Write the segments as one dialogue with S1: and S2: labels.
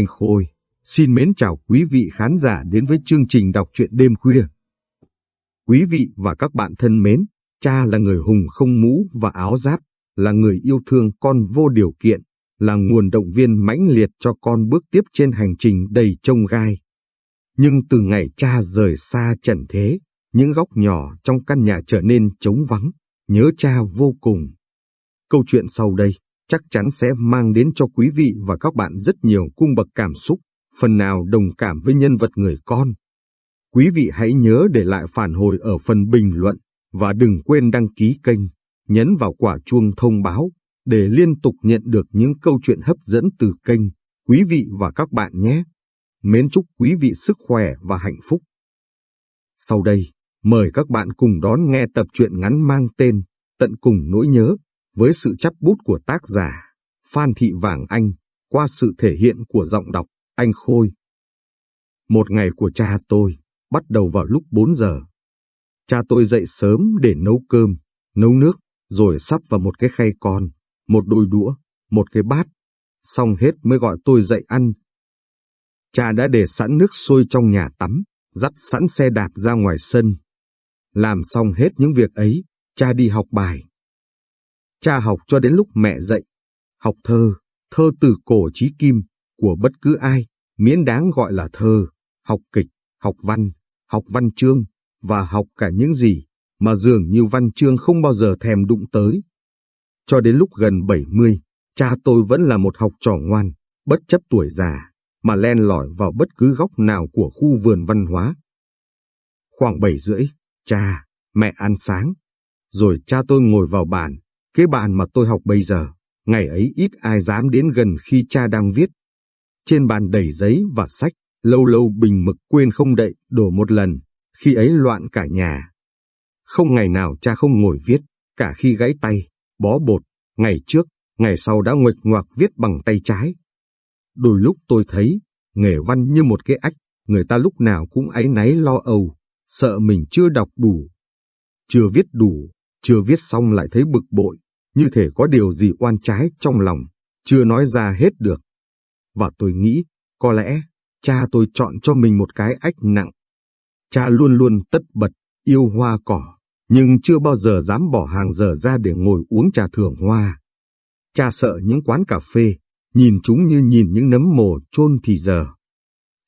S1: Anh Khôi, xin mến chào quý vị khán giả đến với chương trình đọc truyện đêm khuya. Quý vị và các bạn thân mến, cha là người hùng không mũ và áo giáp, là người yêu thương con vô điều kiện, là nguồn động viên mãnh liệt cho con bước tiếp trên hành trình đầy trông gai. Nhưng từ ngày cha rời xa trần thế, những góc nhỏ trong căn nhà trở nên trống vắng, nhớ cha vô cùng. Câu chuyện sau đây chắc chắn sẽ mang đến cho quý vị và các bạn rất nhiều cung bậc cảm xúc, phần nào đồng cảm với nhân vật người con. Quý vị hãy nhớ để lại phản hồi ở phần bình luận và đừng quên đăng ký kênh, nhấn vào quả chuông thông báo để liên tục nhận được những câu chuyện hấp dẫn từ kênh, quý vị và các bạn nhé. Mến chúc quý vị sức khỏe và hạnh phúc. Sau đây, mời các bạn cùng đón nghe tập truyện ngắn mang tên Tận cùng nỗi nhớ với sự chắp bút của tác giả Phan Thị Vàng Anh qua sự thể hiện của giọng đọc Anh Khôi. Một ngày của cha tôi bắt đầu vào lúc 4 giờ. Cha tôi dậy sớm để nấu cơm, nấu nước, rồi sắp vào một cái khay con, một đôi đũa, một cái bát. Xong hết mới gọi tôi dậy ăn. Cha đã để sẵn nước sôi trong nhà tắm, dắt sẵn xe đạp ra ngoài sân. Làm xong hết những việc ấy, cha đi học bài. Cha học cho đến lúc mẹ dạy Học thơ, thơ từ cổ chí kim, của bất cứ ai, miễn đáng gọi là thơ, học kịch, học văn, học văn chương, và học cả những gì mà dường như văn chương không bao giờ thèm đụng tới. Cho đến lúc gần 70, cha tôi vẫn là một học trò ngoan, bất chấp tuổi già, mà len lỏi vào bất cứ góc nào của khu vườn văn hóa. Khoảng 7 rưỡi, cha, mẹ ăn sáng, rồi cha tôi ngồi vào bàn, cái bàn mà tôi học bây giờ, ngày ấy ít ai dám đến gần khi cha đang viết. Trên bàn đầy giấy và sách, lâu lâu bình mực quên không đậy, đổ một lần, khi ấy loạn cả nhà. Không ngày nào cha không ngồi viết, cả khi gãy tay, bó bột, ngày trước, ngày sau đã nguệch ngoạc viết bằng tay trái. Đôi lúc tôi thấy, nghề văn như một cái ách, người ta lúc nào cũng áy náy lo âu, sợ mình chưa đọc đủ. Chưa viết đủ, chưa viết xong lại thấy bực bội, như thể có điều gì oan trái trong lòng, chưa nói ra hết được. Và tôi nghĩ, có lẽ, cha tôi chọn cho mình một cái ách nặng. Cha luôn luôn tất bật, yêu hoa cỏ, nhưng chưa bao giờ dám bỏ hàng giờ ra để ngồi uống trà thưởng hoa. Cha sợ những quán cà phê, nhìn chúng như nhìn những nấm mồ chôn thì giờ.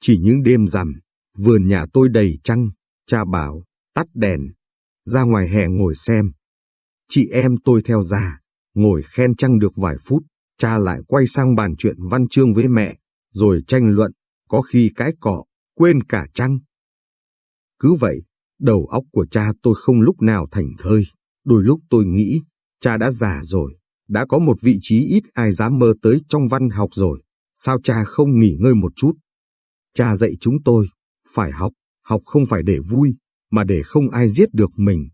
S1: Chỉ những đêm rằm, vườn nhà tôi đầy trăng, cha bảo, tắt đèn, ra ngoài hè ngồi xem. Chị em tôi theo ra, ngồi khen chăng được vài phút, cha lại quay sang bàn chuyện văn chương với mẹ, rồi tranh luận, có khi cái cọ, quên cả chăng? Cứ vậy, đầu óc của cha tôi không lúc nào thành thơi, đôi lúc tôi nghĩ, cha đã già rồi, đã có một vị trí ít ai dám mơ tới trong văn học rồi, sao cha không nghỉ ngơi một chút? Cha dạy chúng tôi, phải học, học không phải để vui, mà để không ai giết được mình.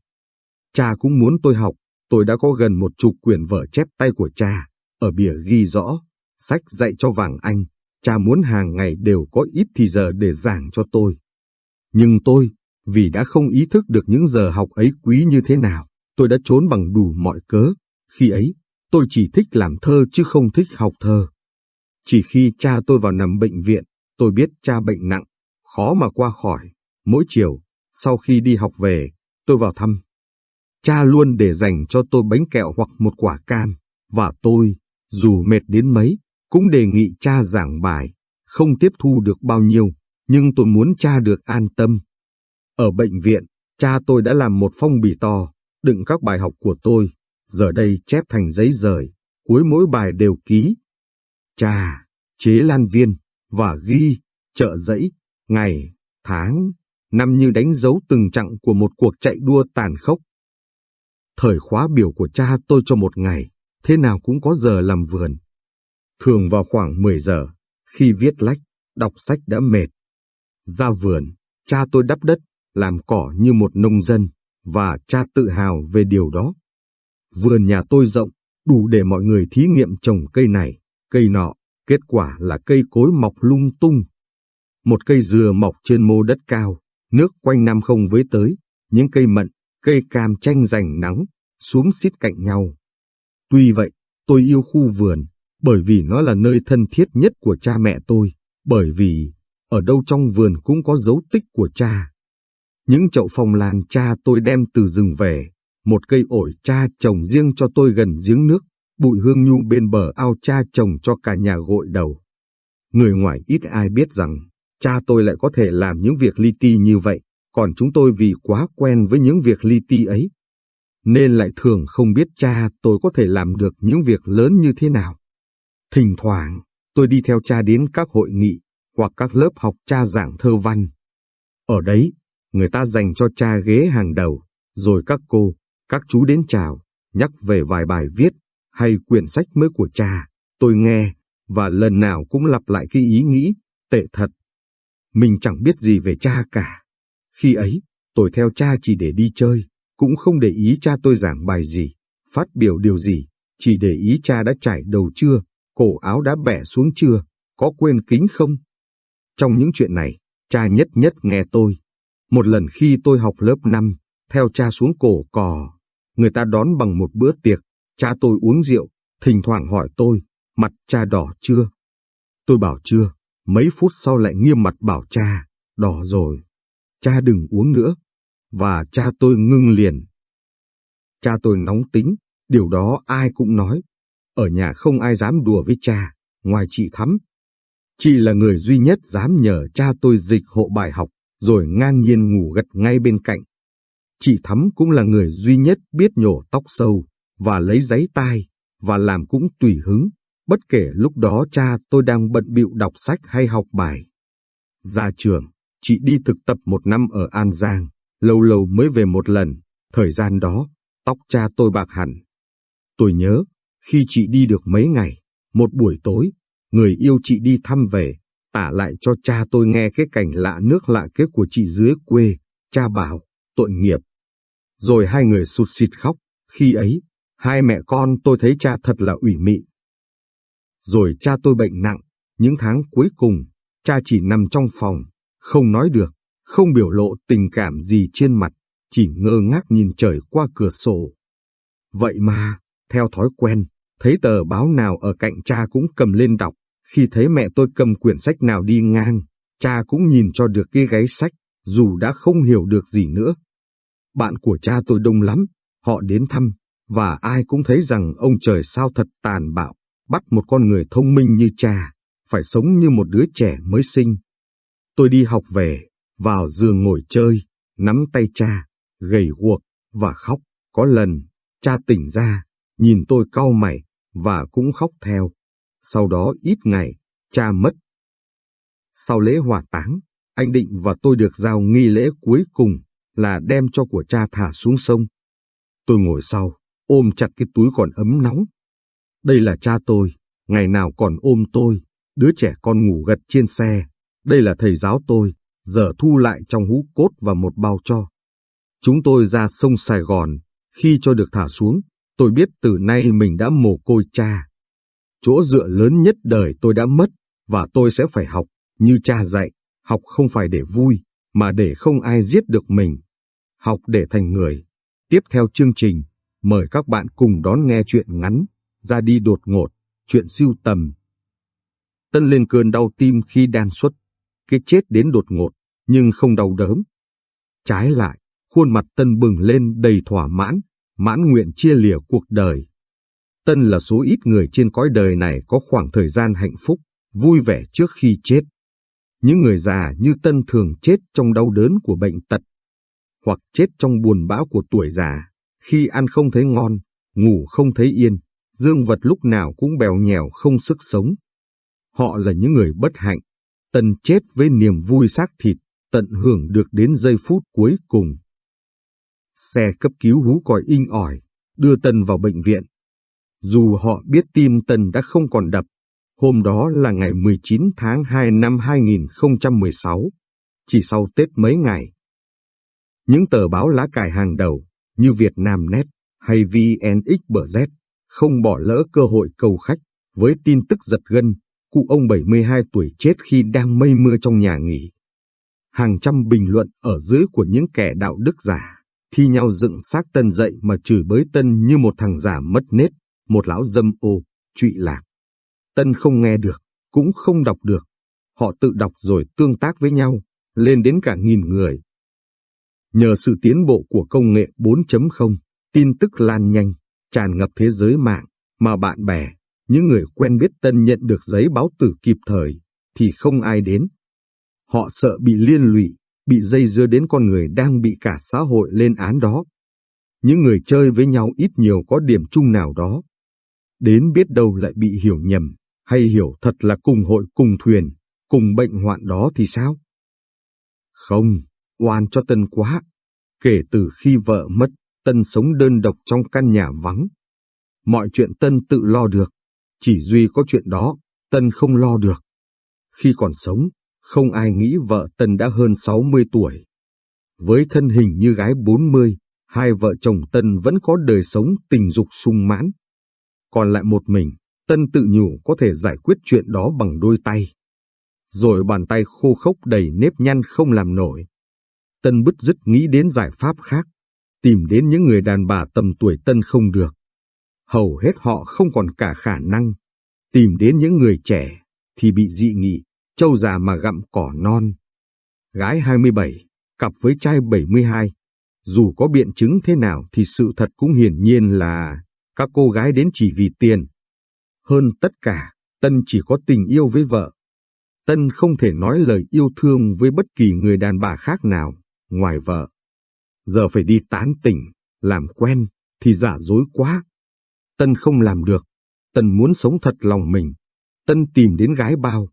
S1: Cha cũng muốn tôi học, tôi đã có gần một chục quyển vở chép tay của cha, ở bìa ghi rõ, sách dạy cho vàng anh, cha muốn hàng ngày đều có ít thì giờ để giảng cho tôi. Nhưng tôi, vì đã không ý thức được những giờ học ấy quý như thế nào, tôi đã trốn bằng đủ mọi cớ. Khi ấy, tôi chỉ thích làm thơ chứ không thích học thơ. Chỉ khi cha tôi vào nằm bệnh viện, tôi biết cha bệnh nặng, khó mà qua khỏi. Mỗi chiều, sau khi đi học về, tôi vào thăm. Cha luôn để dành cho tôi bánh kẹo hoặc một quả cam, và tôi, dù mệt đến mấy, cũng đề nghị cha giảng bài, không tiếp thu được bao nhiêu, nhưng tôi muốn cha được an tâm. Ở bệnh viện, cha tôi đã làm một phong bì to, đựng các bài học của tôi, giờ đây chép thành giấy rời, cuối mỗi bài đều ký. Cha, chế lan viên, và ghi, trợ giấy, ngày, tháng, năm như đánh dấu từng chặng của một cuộc chạy đua tàn khốc. Thời khóa biểu của cha tôi cho một ngày, thế nào cũng có giờ làm vườn. Thường vào khoảng 10 giờ, khi viết lách, đọc sách đã mệt. Ra vườn, cha tôi đắp đất, làm cỏ như một nông dân, và cha tự hào về điều đó. Vườn nhà tôi rộng, đủ để mọi người thí nghiệm trồng cây này, cây nọ, kết quả là cây cối mọc lung tung. Một cây dừa mọc trên mô đất cao, nước quanh năm không với tới, những cây mận, cây cam tranh giành nắng, xuống xít cạnh nhau. Tuy vậy, tôi yêu khu vườn, bởi vì nó là nơi thân thiết nhất của cha mẹ tôi, bởi vì ở đâu trong vườn cũng có dấu tích của cha. Những chậu phong lan cha tôi đem từ rừng về, một cây ổi cha trồng riêng cho tôi gần giếng nước, bụi hương nhu bên bờ ao cha trồng cho cả nhà gội đầu. Người ngoài ít ai biết rằng, cha tôi lại có thể làm những việc li ti như vậy, còn chúng tôi vì quá quen với những việc li ti ấy, nên lại thường không biết cha tôi có thể làm được những việc lớn như thế nào. Thỉnh thoảng, tôi đi theo cha đến các hội nghị hoặc các lớp học cha giảng thơ văn. Ở đấy, người ta dành cho cha ghế hàng đầu, rồi các cô, các chú đến chào, nhắc về vài bài viết hay quyển sách mới của cha. Tôi nghe, và lần nào cũng lặp lại cái ý nghĩ, tệ thật. Mình chẳng biết gì về cha cả. Khi ấy, tôi theo cha chỉ để đi chơi, cũng không để ý cha tôi giảng bài gì, phát biểu điều gì, chỉ để ý cha đã trải đầu chưa, cổ áo đã bẻ xuống chưa, có quên kính không. Trong những chuyện này, cha nhất nhất nghe tôi. Một lần khi tôi học lớp 5, theo cha xuống cổ cò, người ta đón bằng một bữa tiệc, cha tôi uống rượu, thỉnh thoảng hỏi tôi, mặt cha đỏ chưa? Tôi bảo chưa, mấy phút sau lại nghiêm mặt bảo cha, đỏ rồi. Cha đừng uống nữa. Và cha tôi ngưng liền. Cha tôi nóng tính, điều đó ai cũng nói. Ở nhà không ai dám đùa với cha, ngoài chị Thắm. Chị là người duy nhất dám nhờ cha tôi dịch hộ bài học, rồi ngang nhiên ngủ gật ngay bên cạnh. Chị Thắm cũng là người duy nhất biết nhổ tóc sâu, và lấy giấy tai, và làm cũng tùy hứng, bất kể lúc đó cha tôi đang bận bịu đọc sách hay học bài. Ra trường, chị đi thực tập một năm ở An Giang, lâu lâu mới về một lần, thời gian đó, tóc cha tôi bạc hẳn. Tôi nhớ, khi chị đi được mấy ngày, một buổi tối, người yêu chị đi thăm về, tả lại cho cha tôi nghe cái cảnh lạ nước lạ kế của chị dưới quê, cha bảo, tội nghiệp. Rồi hai người sụt xịt khóc, khi ấy, hai mẹ con tôi thấy cha thật là ủy mị. Rồi cha tôi bệnh nặng, những tháng cuối cùng, cha chỉ nằm trong phòng, không nói được, không biểu lộ tình cảm gì trên mặt, chỉ ngơ ngác nhìn trời qua cửa sổ. Vậy mà, theo thói quen, thấy tờ báo nào ở cạnh cha cũng cầm lên đọc, khi thấy mẹ tôi cầm quyển sách nào đi ngang, cha cũng nhìn cho được cái gáy sách, dù đã không hiểu được gì nữa. Bạn của cha tôi đông lắm, họ đến thăm, và ai cũng thấy rằng ông trời sao thật tàn bạo, bắt một con người thông minh như cha, phải sống như một đứa trẻ mới sinh. Tôi đi học về, vào giường ngồi chơi, nắm tay cha, gầy guộc và khóc. Có lần, cha tỉnh ra, nhìn tôi cau mày và cũng khóc theo. Sau đó ít ngày, cha mất. Sau lễ hỏa táng, anh Định và tôi được giao nghi lễ cuối cùng là đem cho của cha thả xuống sông. Tôi ngồi sau, ôm chặt cái túi còn ấm nóng. Đây là cha tôi, ngày nào còn ôm tôi, đứa trẻ con ngủ gật trên xe. Đây là thầy giáo tôi, giờ thu lại trong hũ cốt và một bao cho. Chúng tôi ra sông Sài Gòn, khi cho được thả xuống, tôi biết từ nay mình đã mồ côi cha. Chỗ dựa lớn nhất đời tôi đã mất, và tôi sẽ phải học, như cha dạy, học không phải để vui, mà để không ai giết được mình. Học để thành người. Tiếp theo chương trình, mời các bạn cùng đón nghe chuyện ngắn, ra đi đột ngột, chuyện siêu tầm. Tân lên cơn đau tim khi đang xuất, cái chết đến đột ngột, nhưng không đau đớn. Trái lại, khuôn mặt Tân bừng lên đầy thỏa mãn, mãn nguyện chia lìa cuộc đời. Tân là số ít người trên cõi đời này có khoảng thời gian hạnh phúc, vui vẻ trước khi chết. Những người già như Tân thường chết trong đau đớn của bệnh tật, hoặc chết trong buồn bã của tuổi già, khi ăn không thấy ngon, ngủ không thấy yên, dương vật lúc nào cũng bèo nhèo không sức sống. Họ là những người bất hạnh, Tần chết với niềm vui xác thịt, tận hưởng được đến giây phút cuối cùng. Xe cấp cứu hú còi inh ỏi, đưa Tần vào bệnh viện. Dù họ biết tim Tần đã không còn đập, hôm đó là ngày 19 tháng 2 năm 2016, chỉ sau Tết mấy ngày. Những tờ báo lá cải hàng đầu như Việt Nam Net hay VNXBZ không bỏ lỡ cơ hội cầu khách với tin tức giật gân, cụ ông 72 tuổi chết khi đang mây mưa trong nhà nghỉ hàng trăm bình luận ở dưới của những kẻ đạo đức giả, thi nhau dựng xác Tân dậy mà chửi bới Tân như một thằng giả mất nết, một lão dâm ô, trụy lạc. Tân không nghe được, cũng không đọc được. họ tự đọc rồi tương tác với nhau, lên đến cả nghìn người. Nhờ sự tiến bộ của công nghệ 4.0, tin tức lan nhanh, tràn ngập thế giới mạng, mà bạn bè, những người quen biết Tân nhận được giấy báo tử kịp thời, thì không ai đến. Họ sợ bị liên lụy, bị dây dưa đến con người đang bị cả xã hội lên án đó. Những người chơi với nhau ít nhiều có điểm chung nào đó. Đến biết đâu lại bị hiểu nhầm, hay hiểu thật là cùng hội cùng thuyền, cùng bệnh hoạn đó thì sao? Không, oan cho Tân quá. Kể từ khi vợ mất, Tân sống đơn độc trong căn nhà vắng. Mọi chuyện Tân tự lo được, chỉ duy có chuyện đó, Tân không lo được. Khi còn sống, không ai nghĩ vợ Tân đã hơn 60 tuổi. Với thân hình như gái 40, hai vợ chồng Tân vẫn có đời sống tình dục sung mãn. Còn lại một mình, Tân tự nhủ có thể giải quyết chuyện đó bằng đôi tay. Rồi bàn tay khô khốc đầy nếp nhăn không làm nổi. Tân bứt rứt nghĩ đến giải pháp khác, tìm đến những người đàn bà tầm tuổi Tân không được. Hầu hết họ không còn cả khả năng. Tìm đến những người trẻ thì bị dị nghị, trâu già mà gặm cỏ non. Gái 27, cặp với trai 72. Dù có biện chứng thế nào thì sự thật cũng hiển nhiên là các cô gái đến chỉ vì tiền. Hơn tất cả, Tân chỉ có tình yêu với vợ. Tân không thể nói lời yêu thương với bất kỳ người đàn bà khác nào, ngoài vợ. Giờ phải đi tán tỉnh, làm quen, thì giả dối quá. Tân không làm được. Tân muốn sống thật lòng mình. Tân tìm đến gái bao.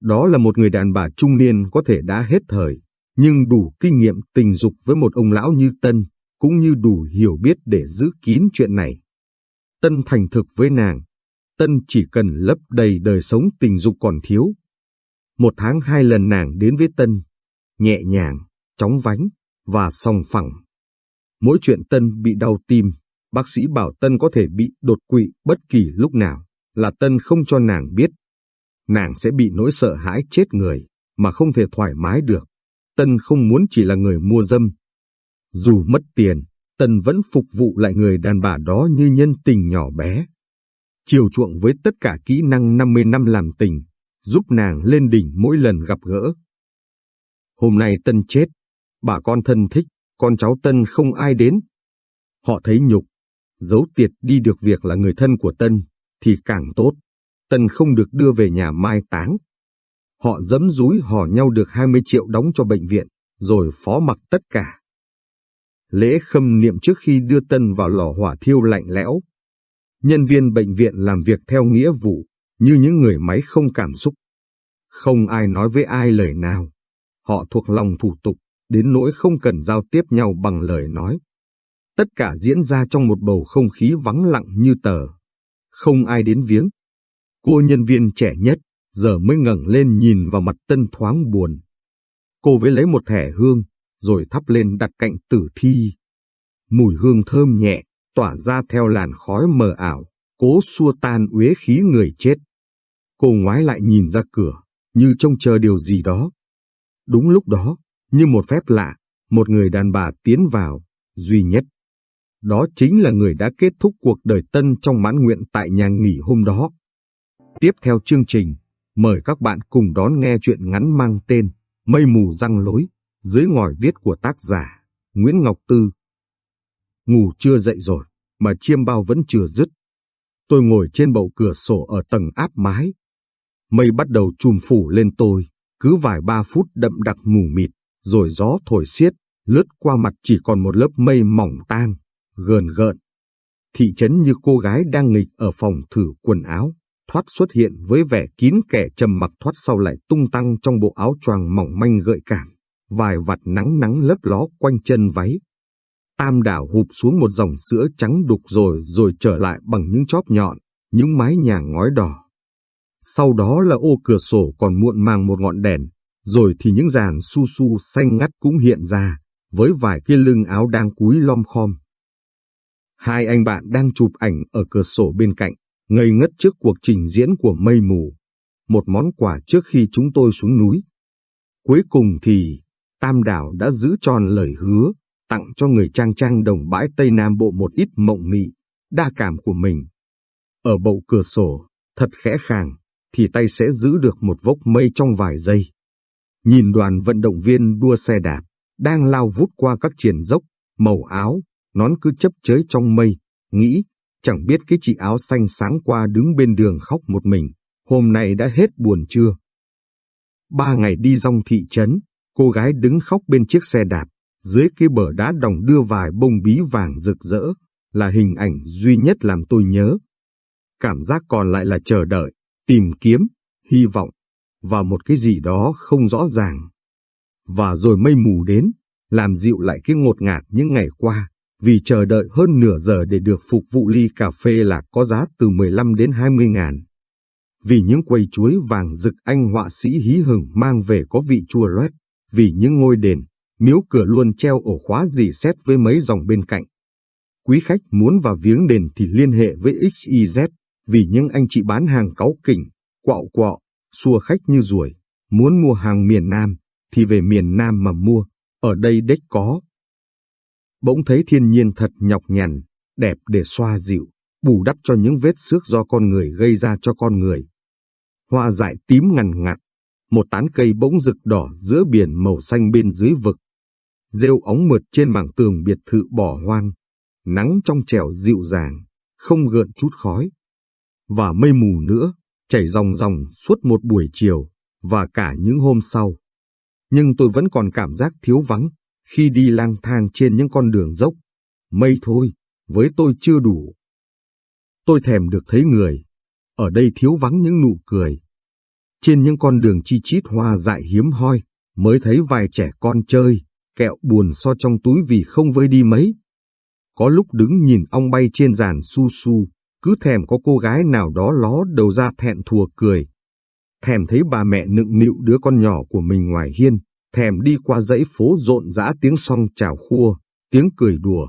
S1: Đó là một người đàn bà trung niên có thể đã hết thời, nhưng đủ kinh nghiệm tình dục với một ông lão như Tân, cũng như đủ hiểu biết để giữ kín chuyện này. Tân thành thực với nàng. Tân chỉ cần lấp đầy đời sống tình dục còn thiếu. Một tháng hai lần nàng đến với Tân, nhẹ nhàng, chóng vánh và song phẳng. Mỗi chuyện Tân bị đau tim, bác sĩ bảo Tân có thể bị đột quỵ bất kỳ lúc nào, là Tân không cho nàng biết. Nàng sẽ bị nỗi sợ hãi chết người, mà không thể thoải mái được. Tân không muốn chỉ là người mua dâm. Dù mất tiền, Tân vẫn phục vụ lại người đàn bà đó như nhân tình nhỏ bé. Chiều chuộng với tất cả kỹ năng 50 năm làm tình, giúp nàng lên đỉnh mỗi lần gặp gỡ. Hôm nay Tân chết, bà con thân thích, con cháu Tân không ai đến. Họ thấy nhục, giấu tiệt đi được việc là người thân của Tân, thì càng tốt. Tân không được đưa về nhà mai táng. Họ dấm dúi hò nhau được 20 triệu đóng cho bệnh viện, rồi phó mặc tất cả. Lễ khâm niệm trước khi đưa Tân vào lò hỏa thiêu lạnh lẽo. Nhân viên bệnh viện làm việc theo nghĩa vụ, như những người máy không cảm xúc. Không ai nói với ai lời nào. Họ thuộc lòng thủ tục, đến nỗi không cần giao tiếp nhau bằng lời nói. Tất cả diễn ra trong một bầu không khí vắng lặng như tờ. Không ai đến viếng. Cô nhân viên trẻ nhất, giờ mới ngẩng lên nhìn vào mặt tân thoáng buồn. Cô với lấy một thẻ hương, rồi thắp lên đặt cạnh tử thi. Mùi hương thơm nhẹ, tỏa ra theo làn khói mờ ảo, cố xua tan uế khí người chết. Cô ngoái lại nhìn ra cửa, như trông chờ điều gì đó. Đúng lúc đó, như một phép lạ, một người đàn bà tiến vào, duy nhất. Đó chính là người đã kết thúc cuộc đời tân trong mãn nguyện tại nhà nghỉ hôm đó. Tiếp theo chương trình, mời các bạn cùng đón nghe chuyện ngắn mang tên Mây mù răng lối, dưới ngòi viết của tác giả Nguyễn Ngọc Tư. Ngủ chưa dậy rồi, mà chiêm bao vẫn chưa dứt. Tôi ngồi trên bậu cửa sổ ở tầng áp mái. Mây bắt đầu trùm phủ lên tôi, cứ vài ba phút đậm đặc mù mịt, rồi gió thổi xiết, lướt qua mặt chỉ còn một lớp mây mỏng tang, gờn gợn. Thị trấn như cô gái đang nghịch ở phòng thử quần áo, thoát xuất hiện với vẻ kín kẻ trầm mặc thoát sau lại tung tăng trong bộ áo choàng mỏng manh gợi cảm, vài vặt nắng nắng lấp ló quanh chân váy. Tam đảo hụp xuống một dòng sữa trắng đục rồi rồi trở lại bằng những chóp nhọn, những mái nhà ngói đỏ. Sau đó là ô cửa sổ còn muộn màng một ngọn đèn, rồi thì những dàn su su xanh ngắt cũng hiện ra, với vài cái lưng áo đang cúi lom khom. Hai anh bạn đang chụp ảnh ở cửa sổ bên cạnh, ngây ngất trước cuộc trình diễn của mây mù. Một món quà trước khi chúng tôi xuống núi. Cuối cùng thì, Tam Đảo đã giữ tròn lời hứa, tặng cho người trang trang đồng bãi Tây Nam Bộ một ít mộng mị, đa cảm của mình. Ở bậu cửa sổ, thật khẽ khàng, thì tay sẽ giữ được một vốc mây trong vài giây. Nhìn đoàn vận động viên đua xe đạp, đang lao vút qua các triển dốc, màu áo, nón cứ chấp chới trong mây, nghĩ, chẳng biết cái chị áo xanh sáng qua đứng bên đường khóc một mình, hôm nay đã hết buồn chưa? Ba ngày đi rong thị trấn, cô gái đứng khóc bên chiếc xe đạp, dưới cái bờ đá đồng đưa vài bông bí vàng rực rỡ, là hình ảnh duy nhất làm tôi nhớ. Cảm giác còn lại là chờ đợi, tìm kiếm, hy vọng, và một cái gì đó không rõ ràng. Và rồi mây mù đến, làm dịu lại cái ngột ngạt những ngày qua, vì chờ đợi hơn nửa giờ để được phục vụ ly cà phê là có giá từ 15 đến 20 ngàn. Vì những quầy chuối vàng rực anh họa sĩ hí hửng mang về có vị chua loét, vì những ngôi đền, miếu cửa luôn treo ổ khóa dì xét với mấy dòng bên cạnh. Quý khách muốn vào viếng đền thì liên hệ với XYZ, vì những anh chị bán hàng cáu kỉnh, quạo quọ, xua khách như ruồi, muốn mua hàng miền Nam, thì về miền Nam mà mua, ở đây đếch có. Bỗng thấy thiên nhiên thật nhọc nhằn, đẹp để xoa dịu, bù đắp cho những vết xước do con người gây ra cho con người. Hoa dại tím ngằn ngặt, một tán cây bỗng rực đỏ giữa biển màu xanh bên dưới vực. Rêu óng mượt trên mảng tường biệt thự bỏ hoang, nắng trong trẻo dịu dàng, không gợn chút khói. Và mây mù nữa, chảy ròng ròng suốt một buổi chiều, và cả những hôm sau. Nhưng tôi vẫn còn cảm giác thiếu vắng, khi đi lang thang trên những con đường dốc. Mây thôi, với tôi chưa đủ. Tôi thèm được thấy người, ở đây thiếu vắng những nụ cười. Trên những con đường chi chít hoa dại hiếm hoi, mới thấy vài trẻ con chơi, kẹo buồn so trong túi vì không vơi đi mấy. Có lúc đứng nhìn ong bay trên giàn su su, cứ thèm có cô gái nào đó ló đầu ra thẹn thùa cười. Thèm thấy bà mẹ nựng nịu đứa con nhỏ của mình ngoài hiên, thèm đi qua dãy phố rộn rã tiếng song chào khua, tiếng cười đùa.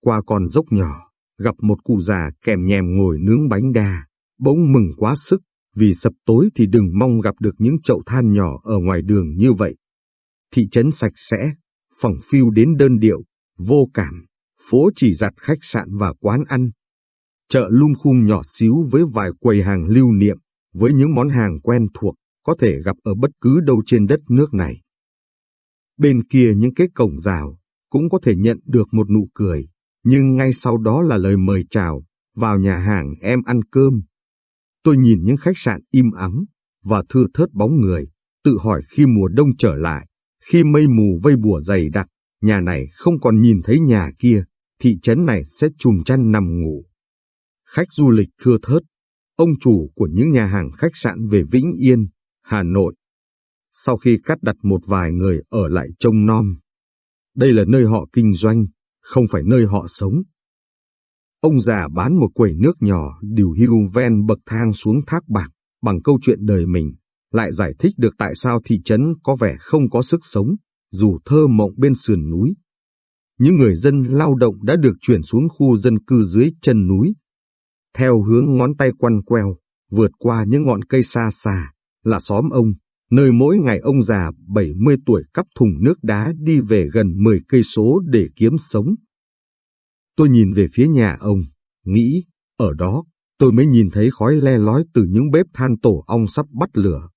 S1: Qua con dốc nhỏ, gặp một cụ già kèm nhèm ngồi nướng bánh đa, bỗng mừng quá sức, vì sập tối thì đừng mong gặp được những chậu than nhỏ ở ngoài đường như vậy. Thị trấn sạch sẽ, phòng phiêu đến đơn điệu, vô cảm, phố chỉ giặt khách sạn và quán ăn. Chợ lung khung nhỏ xíu với vài quầy hàng lưu niệm, với những món hàng quen thuộc, có thể gặp ở bất cứ đâu trên đất nước này. Bên kia những cái cổng rào, cũng có thể nhận được một nụ cười, nhưng ngay sau đó là lời mời chào, vào nhà hàng em ăn cơm. Tôi nhìn những khách sạn im ắng và thưa thớt bóng người, tự hỏi khi mùa đông trở lại, khi mây mù vây bùa dày đặc, nhà này không còn nhìn thấy nhà kia, thị trấn này sẽ chùm chăn nằm ngủ. Khách du lịch thưa thớt, ông chủ của những nhà hàng khách sạn về Vĩnh Yên, Hà Nội. Sau khi cắt đặt một vài người ở lại trông nom. Đây là nơi họ kinh doanh, không phải nơi họ sống. Ông già bán một quầy nước nhỏ điều hưu ven bậc thang xuống thác bạc bằng câu chuyện đời mình, lại giải thích được tại sao thị trấn có vẻ không có sức sống, dù thơ mộng bên sườn núi. Những người dân lao động đã được chuyển xuống khu dân cư dưới chân núi. Theo hướng ngón tay quăn queo, vượt qua những ngọn cây xa xa, là xóm ông, nơi mỗi ngày ông già 70 tuổi cắp thùng nước đá đi về gần 10 cây số để kiếm sống. Tôi nhìn về phía nhà ông, nghĩ, ở đó, tôi mới nhìn thấy khói le lói từ những bếp than tổ ong sắp bắt lửa.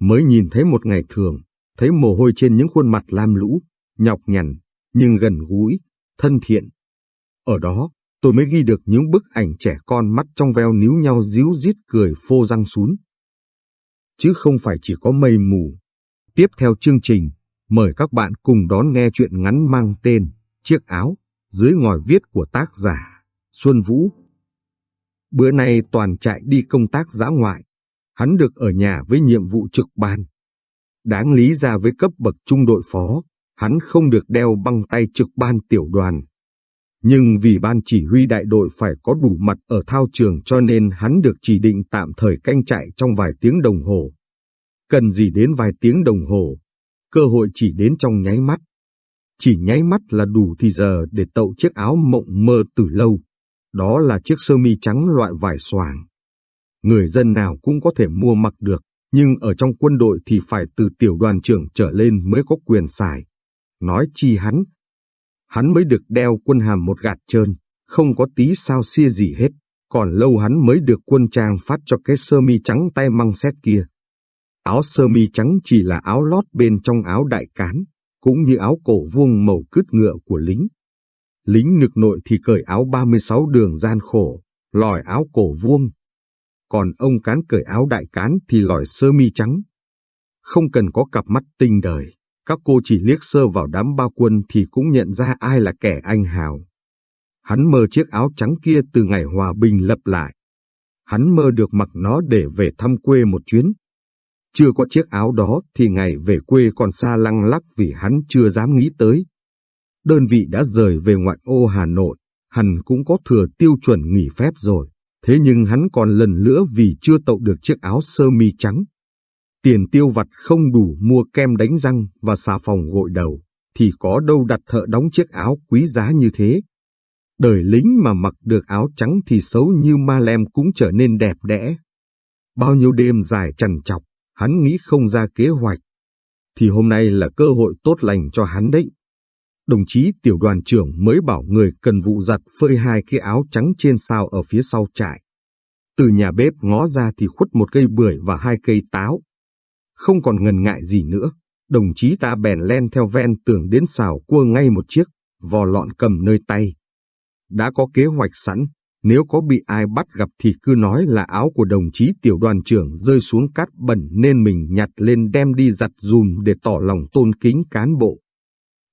S1: Mới nhìn thấy một ngày thường, thấy mồ hôi trên những khuôn mặt lam lũ, nhọc nhằn, nhưng gần gũi, thân thiện. Ở đó, tôi mới ghi được những bức ảnh trẻ con mắt trong veo níu nhau díu dít cười phô răng sún. Chứ không phải chỉ có mây mù. Tiếp theo chương trình, mời các bạn cùng đón nghe chuyện ngắn mang tên Chiếc áo dưới ngòi viết của tác giả Xuân Vũ. Bữa nay toàn chạy đi công tác giã ngoại, hắn được ở nhà với nhiệm vụ trực ban. Đáng lý ra với cấp bậc trung đội phó, hắn không được đeo băng tay trực ban tiểu đoàn. Nhưng vì ban chỉ huy đại đội phải có đủ mặt ở thao trường cho nên hắn được chỉ định tạm thời canh chạy trong vài tiếng đồng hồ. Cần gì đến vài tiếng đồng hồ, cơ hội chỉ đến trong nháy mắt. Chỉ nháy mắt là đủ thì giờ để tậu chiếc áo mộng mơ từ lâu. Đó là chiếc sơ mi trắng loại vải xoàng. Người dân nào cũng có thể mua mặc được, nhưng ở trong quân đội thì phải từ tiểu đoàn trưởng trở lên mới có quyền xài. Nói chi hắn, hắn mới được đeo quân hàm một gạt trơn, không có tí sao xia gì hết, còn lâu hắn mới được quân trang phát cho cái sơ mi trắng tay măng xét kia. Áo sơ mi trắng chỉ là áo lót bên trong áo đại cán, cũng như áo cổ vuông màu cứt ngựa của lính. Lính nực nội thì cởi áo 36 đường gian khổ, lòi áo cổ vuông. Còn ông cán cởi áo đại cán thì lòi sơ mi trắng. Không cần có cặp mắt tinh đời, các cô chỉ liếc sơ vào đám bao quân thì cũng nhận ra ai là kẻ anh hào. Hắn mơ chiếc áo trắng kia từ ngày hòa bình lập lại. Hắn mơ được mặc nó để về thăm quê một chuyến. Chưa có chiếc áo đó thì ngày về quê còn xa lăng lắc vì hắn chưa dám nghĩ tới. Đơn vị đã rời về ngoại ô Hà Nội, hắn cũng có thừa tiêu chuẩn nghỉ phép rồi. Thế nhưng hắn còn lần nữa vì chưa tậu được chiếc áo sơ mi trắng. Tiền tiêu vặt không đủ mua kem đánh răng và xà phòng gội đầu, thì có đâu đặt thợ đóng chiếc áo quý giá như thế. Đời lính mà mặc được áo trắng thì xấu như ma lem cũng trở nên đẹp đẽ. Bao nhiêu đêm dài trằn trọc, hắn nghĩ không ra kế hoạch. Thì hôm nay là cơ hội tốt lành cho hắn đấy. Đồng chí tiểu đoàn trưởng mới bảo người cần vụ giặt phơi hai cái áo trắng trên sao ở phía sau trại. Từ nhà bếp ngó ra thì khuất một cây bưởi và hai cây táo. Không còn ngần ngại gì nữa, đồng chí ta bèn len theo ven tường đến xào cua ngay một chiếc, vò lọn cầm nơi tay. Đã có kế hoạch sẵn, nếu có bị ai bắt gặp thì cứ nói là áo của đồng chí tiểu đoàn trưởng rơi xuống cát bẩn nên mình nhặt lên đem đi giặt dùm để tỏ lòng tôn kính cán bộ.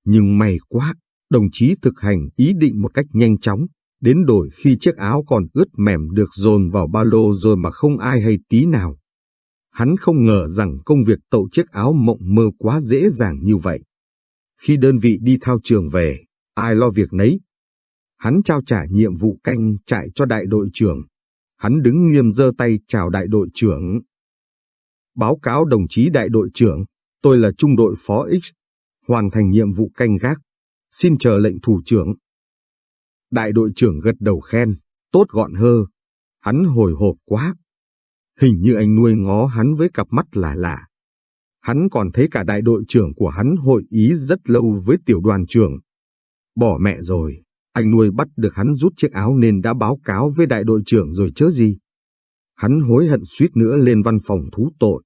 S1: Nhưng may quá, đồng chí thực hành ý định một cách nhanh chóng, đến đổi khi chiếc áo còn ướt mềm được dồn vào ba lô rồi mà không ai hay tí nào. Hắn không ngờ rằng công việc tậu chiếc áo mộng mơ quá dễ dàng như vậy. Khi đơn vị đi thao trường về, ai lo việc nấy. Hắn trao trả nhiệm vụ canh trại cho đại đội trưởng. Hắn đứng nghiêm giơ tay chào đại đội trưởng. Báo cáo đồng chí đại đội trưởng, tôi là trung đội phó X, hoàn thành nhiệm vụ canh gác. Xin chờ lệnh thủ trưởng. Đại đội trưởng gật đầu khen, tốt gọn hơ. Hắn hồi hộp quá. Hình như anh nuôi ngó hắn với cặp mắt lạ lạ. Hắn còn thấy cả đại đội trưởng của hắn hội ý rất lâu với tiểu đoàn trưởng. Bỏ mẹ rồi, anh nuôi bắt được hắn rút chiếc áo nên đã báo cáo với đại đội trưởng rồi chớ gì. Hắn hối hận suýt nữa lên văn phòng thú tội.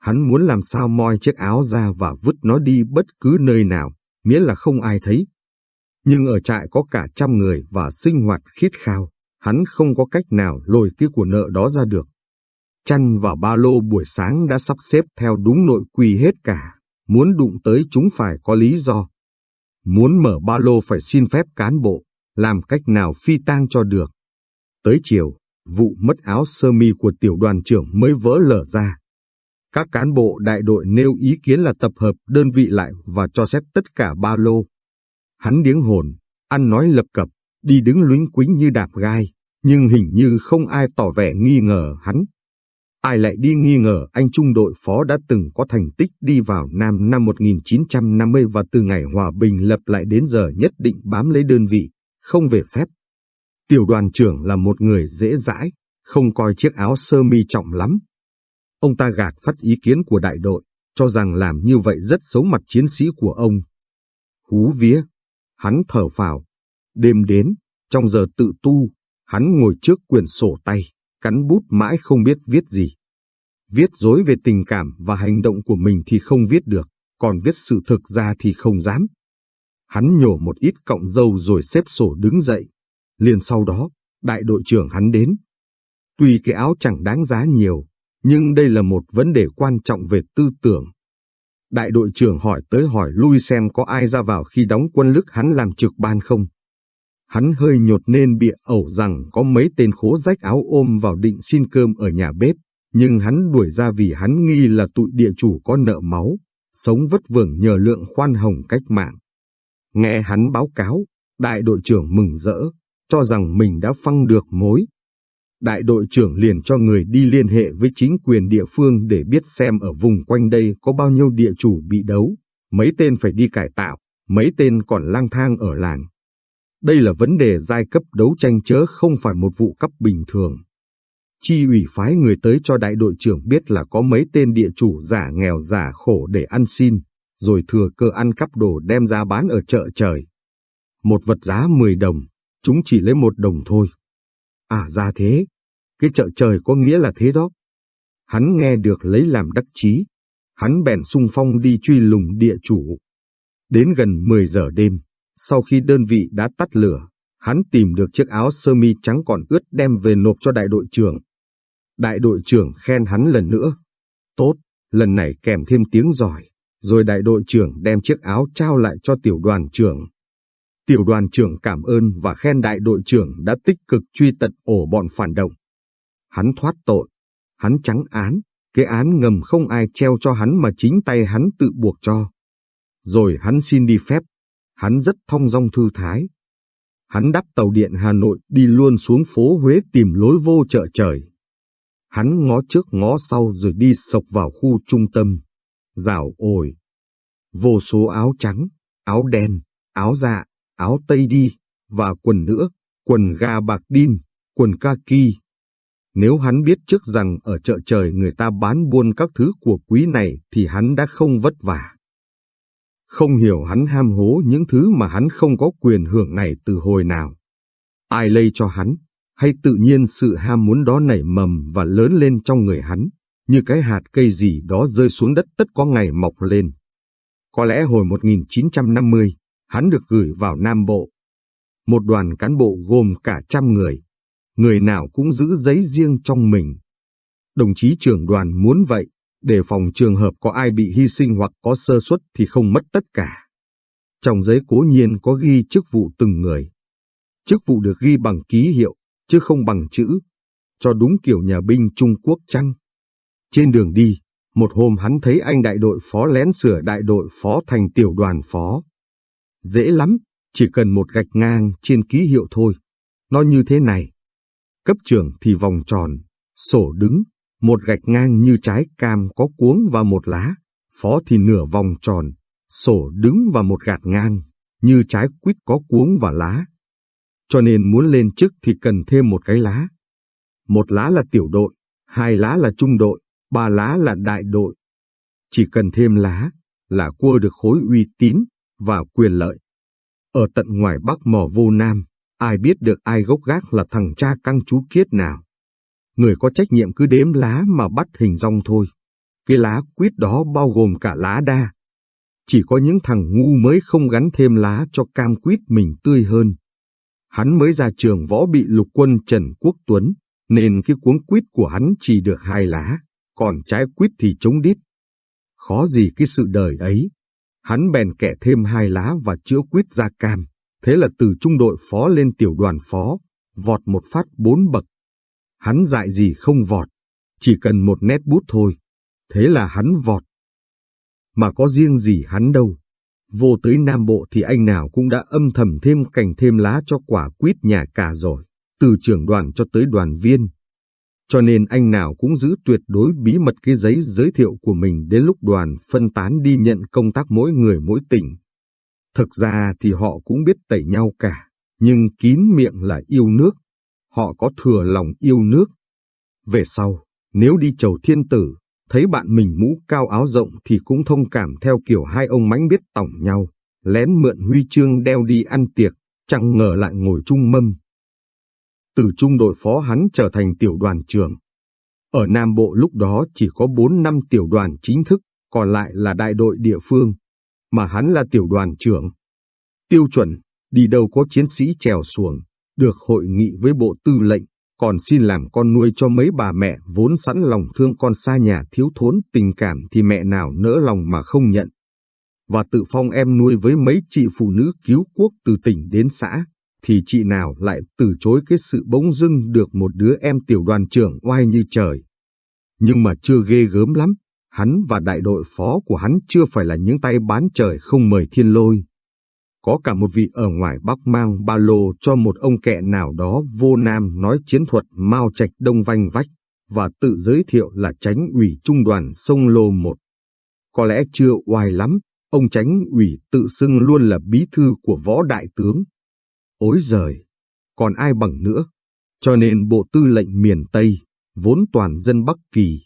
S1: Hắn muốn làm sao moi chiếc áo ra và vứt nó đi bất cứ nơi nào, miễn là không ai thấy. Nhưng ở trại có cả trăm người và sinh hoạt khít khao, hắn không có cách nào lôi cái của nợ đó ra được. Chăn và ba lô buổi sáng đã sắp xếp theo đúng nội quy hết cả, muốn đụng tới chúng phải có lý do. Muốn mở ba lô phải xin phép cán bộ, làm cách nào phi tang cho được. Tới chiều, vụ mất áo sơ mi của tiểu đoàn trưởng mới vỡ lở ra. Các cán bộ đại đội nêu ý kiến là tập hợp đơn vị lại và cho xét tất cả ba lô. Hắn điếng hồn, ăn nói lập cập, đi đứng luyến quính như đạp gai, nhưng hình như không ai tỏ vẻ nghi ngờ hắn. Ai lại đi nghi ngờ anh trung đội phó đã từng có thành tích đi vào Nam năm 1950 và từ ngày hòa bình lập lại đến giờ nhất định bám lấy đơn vị, không về phép. Tiểu đoàn trưởng là một người dễ dãi, không coi chiếc áo sơ mi trọng lắm. Ông ta gạt phát ý kiến của đại đội, cho rằng làm như vậy rất xấu mặt chiến sĩ của ông. Hú vía, hắn thở phào. Đêm đến, trong giờ tự tu, hắn ngồi trước quyển sổ tay, cắn bút mãi không biết viết gì. Viết dối về tình cảm và hành động của mình thì không viết được, còn viết sự thực ra thì không dám. Hắn nhổ một ít cọng dâu rồi xếp sổ đứng dậy. Liền sau đó, đại đội trưởng hắn đến. Tuy cái áo chẳng đáng giá nhiều, nhưng đây là một vấn đề quan trọng về tư tưởng. Đại đội trưởng hỏi tới hỏi lui xem có ai ra vào khi đóng quân lức hắn làm trực ban không. Hắn hơi nhột nên bịa ẩu rằng có mấy tên khố rách áo ôm vào định xin cơm ở nhà bếp, nhưng hắn đuổi ra vì hắn nghi là tụi địa chủ có nợ máu, sống vất vưởng nhờ lượng khoan hồng cách mạng. Nghe hắn báo cáo, đại đội trưởng mừng rỡ, cho rằng mình đã phăng được mối. Đại đội trưởng liền cho người đi liên hệ với chính quyền địa phương để biết xem ở vùng quanh đây có bao nhiêu địa chủ bị đấu, mấy tên phải đi cải tạo, mấy tên còn lang thang ở làng. Đây là vấn đề giai cấp đấu tranh chớ không phải một vụ cấp bình thường. Chi ủy phái người tới cho đại đội trưởng biết là có mấy tên địa chủ giả nghèo giả khổ để ăn xin, rồi thừa cơ ăn cắp đồ đem ra bán ở chợ trời. Một vật giá 10 đồng, chúng chỉ lấy một đồng thôi. À ra thế, cái chợ trời có nghĩa là thế đó. Hắn nghe được lấy làm đắc chí, hắn bèn sung phong đi truy lùng địa chủ. Đến gần 10 giờ đêm, sau khi đơn vị đã tắt lửa, hắn tìm được chiếc áo sơ mi trắng còn ướt đem về nộp cho đại đội trưởng. Đại đội trưởng khen hắn lần nữa. Tốt, lần này kèm thêm tiếng giỏi, rồi đại đội trưởng đem chiếc áo trao lại cho tiểu đoàn trưởng. Tiểu đoàn trưởng cảm ơn và khen đại đội trưởng đã tích cực truy tận ổ bọn phản động. Hắn thoát tội, hắn trắng án, cái án ngầm không ai treo cho hắn mà chính tay hắn tự buộc cho. Rồi hắn xin đi phép, hắn rất thong dong thư thái. Hắn đắp tàu điện Hà Nội đi luôn xuống phố Huế tìm lối vô chợ trời. Hắn ngó trước ngó sau rồi đi sộc vào khu trung tâm. Rào ổi. Vô số áo trắng, áo đen, áo dạ, áo tây đi, và quần nữa, quần ga bạc đin, quần kaki. Nếu hắn biết trước rằng ở chợ trời người ta bán buôn các thứ của quý này thì hắn đã không vất vả. Không hiểu hắn ham hố những thứ mà hắn không có quyền hưởng này từ hồi nào. Ai lây cho hắn, hay tự nhiên sự ham muốn đó nảy mầm và lớn lên trong người hắn, như cái hạt cây gì đó rơi xuống đất tất có ngày mọc lên. Có lẽ hồi 1950, hắn được gửi vào Nam Bộ. Một đoàn cán bộ gồm cả trăm người, người nào cũng giữ giấy riêng trong mình. Đồng chí trưởng đoàn muốn vậy, để phòng trường hợp có ai bị hy sinh hoặc có sơ suất thì không mất tất cả. Trong giấy cố nhiên có ghi chức vụ từng người. Chức vụ được ghi bằng ký hiệu, chứ không bằng chữ, cho đúng kiểu nhà binh Trung Quốc chăng. Trên đường đi, một hôm hắn thấy anh đại đội phó lén sửa đại đội phó thành tiểu đoàn phó. Dễ lắm, chỉ cần một gạch ngang trên ký hiệu thôi. Nó như thế này. Cấp trưởng thì vòng tròn, sổ đứng, một gạch ngang như trái cam có cuống và một lá, phó thì nửa vòng tròn, sổ đứng và một gạt ngang, như trái quýt có cuống và lá. Cho nên muốn lên chức thì cần thêm một cái lá. Một lá là tiểu đội, hai lá là trung đội, ba lá là đại đội. Chỉ cần thêm lá là cua được khối uy tín và quyền lợi. Ở tận ngoài Bắc mò vô Nam, ai biết được ai gốc gác là thằng cha căng chú kiết nào người có trách nhiệm cứ đếm lá mà bắt hình rong thôi. Cái lá quýt đó bao gồm cả lá đa. Chỉ có những thằng ngu mới không gắn thêm lá cho cam quýt mình tươi hơn. Hắn mới ra trường võ bị lục quân Trần Quốc Tuấn, nên cái cuống quýt của hắn chỉ được hai lá, còn trái quýt thì trống đít. Khó gì cái sự đời ấy. Hắn bèn kẻ thêm hai lá và chữa quýt ra cam. Thế là từ trung đội phó lên tiểu đoàn phó, vọt một phát bốn bậc Hắn dại gì không vọt, chỉ cần một nét bút thôi, thế là hắn vọt. Mà có riêng gì hắn đâu, vô tới Nam Bộ thì anh nào cũng đã âm thầm thêm cành thêm lá cho quả quýt nhà cả rồi, từ trưởng đoàn cho tới đoàn viên. Cho nên anh nào cũng giữ tuyệt đối bí mật cái giấy giới thiệu của mình đến lúc đoàn phân tán đi nhận công tác mỗi người mỗi tỉnh. Thực ra thì họ cũng biết tẩy nhau cả, nhưng kín miệng là yêu nước, họ có thừa lòng yêu nước. Về sau, nếu đi chầu thiên tử, thấy bạn mình mũ cao áo rộng thì cũng thông cảm theo kiểu hai ông mánh biết tỏng nhau, lén mượn huy chương đeo đi ăn tiệc, chẳng ngờ lại ngồi chung mâm. Từ trung đội phó hắn trở thành tiểu đoàn trưởng. Ở Nam Bộ lúc đó chỉ có 4 năm tiểu đoàn chính thức, còn lại là đại đội địa phương, mà hắn là tiểu đoàn trưởng. Tiêu chuẩn, đi đâu có chiến sĩ trèo xuồng, được hội nghị với bộ tư lệnh, còn xin làm con nuôi cho mấy bà mẹ vốn sẵn lòng thương con xa nhà thiếu thốn tình cảm thì mẹ nào nỡ lòng mà không nhận. Và tự phong em nuôi với mấy chị phụ nữ cứu quốc từ tỉnh đến xã, thì chị nào lại từ chối cái sự bỗng dưng được một đứa em tiểu đoàn trưởng oai như trời. Nhưng mà chưa ghê gớm lắm, hắn và đại đội phó của hắn chưa phải là những tay bán trời không mời thiên lôi, có cả một vị ở ngoài Bắc mang ba lô cho một ông kẹ nào đó vô nam nói chiến thuật Mao Trạch Đông Vanh Vách và tự giới thiệu là tránh ủy trung đoàn sông Lô một. Có lẽ chưa oai lắm, ông tránh ủy tự xưng luôn là bí thư của võ đại tướng. Ối giời, còn ai bằng nữa? Cho nên bộ tư lệnh miền Tây, vốn toàn dân Bắc Kỳ,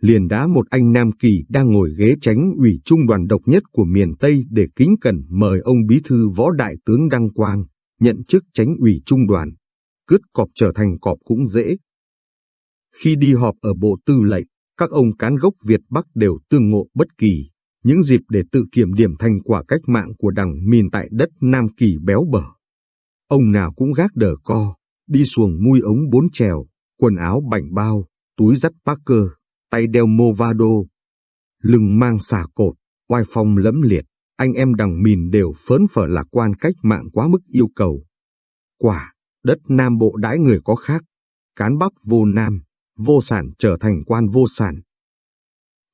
S1: liền đá một anh Nam Kỳ đang ngồi ghế tránh ủy trung đoàn độc nhất của miền Tây để kính cẩn mời ông bí thư võ đại tướng Đăng Quang nhận chức tránh ủy trung đoàn. cướp cọp trở thành cọp cũng dễ. Khi đi họp ở bộ tư lệnh, các ông cán gốc Việt Bắc đều tương ngộ bất kỳ, những dịp để tự kiểm điểm thành quả cách mạng của đảng mìn tại đất Nam Kỳ béo bở. Ông nào cũng gác đờ co, đi xuồng mui ống bốn trèo, quần áo bảnh bao, túi dắt Parker, tay đeo Movado, lưng mang xà cột, oai phong lẫm liệt, anh em đằng mìn đều phớn phở lạc quan cách mạng quá mức yêu cầu. Quả, đất Nam Bộ đãi người có khác, cán Bắc vô Nam, vô sản trở thành quan vô sản.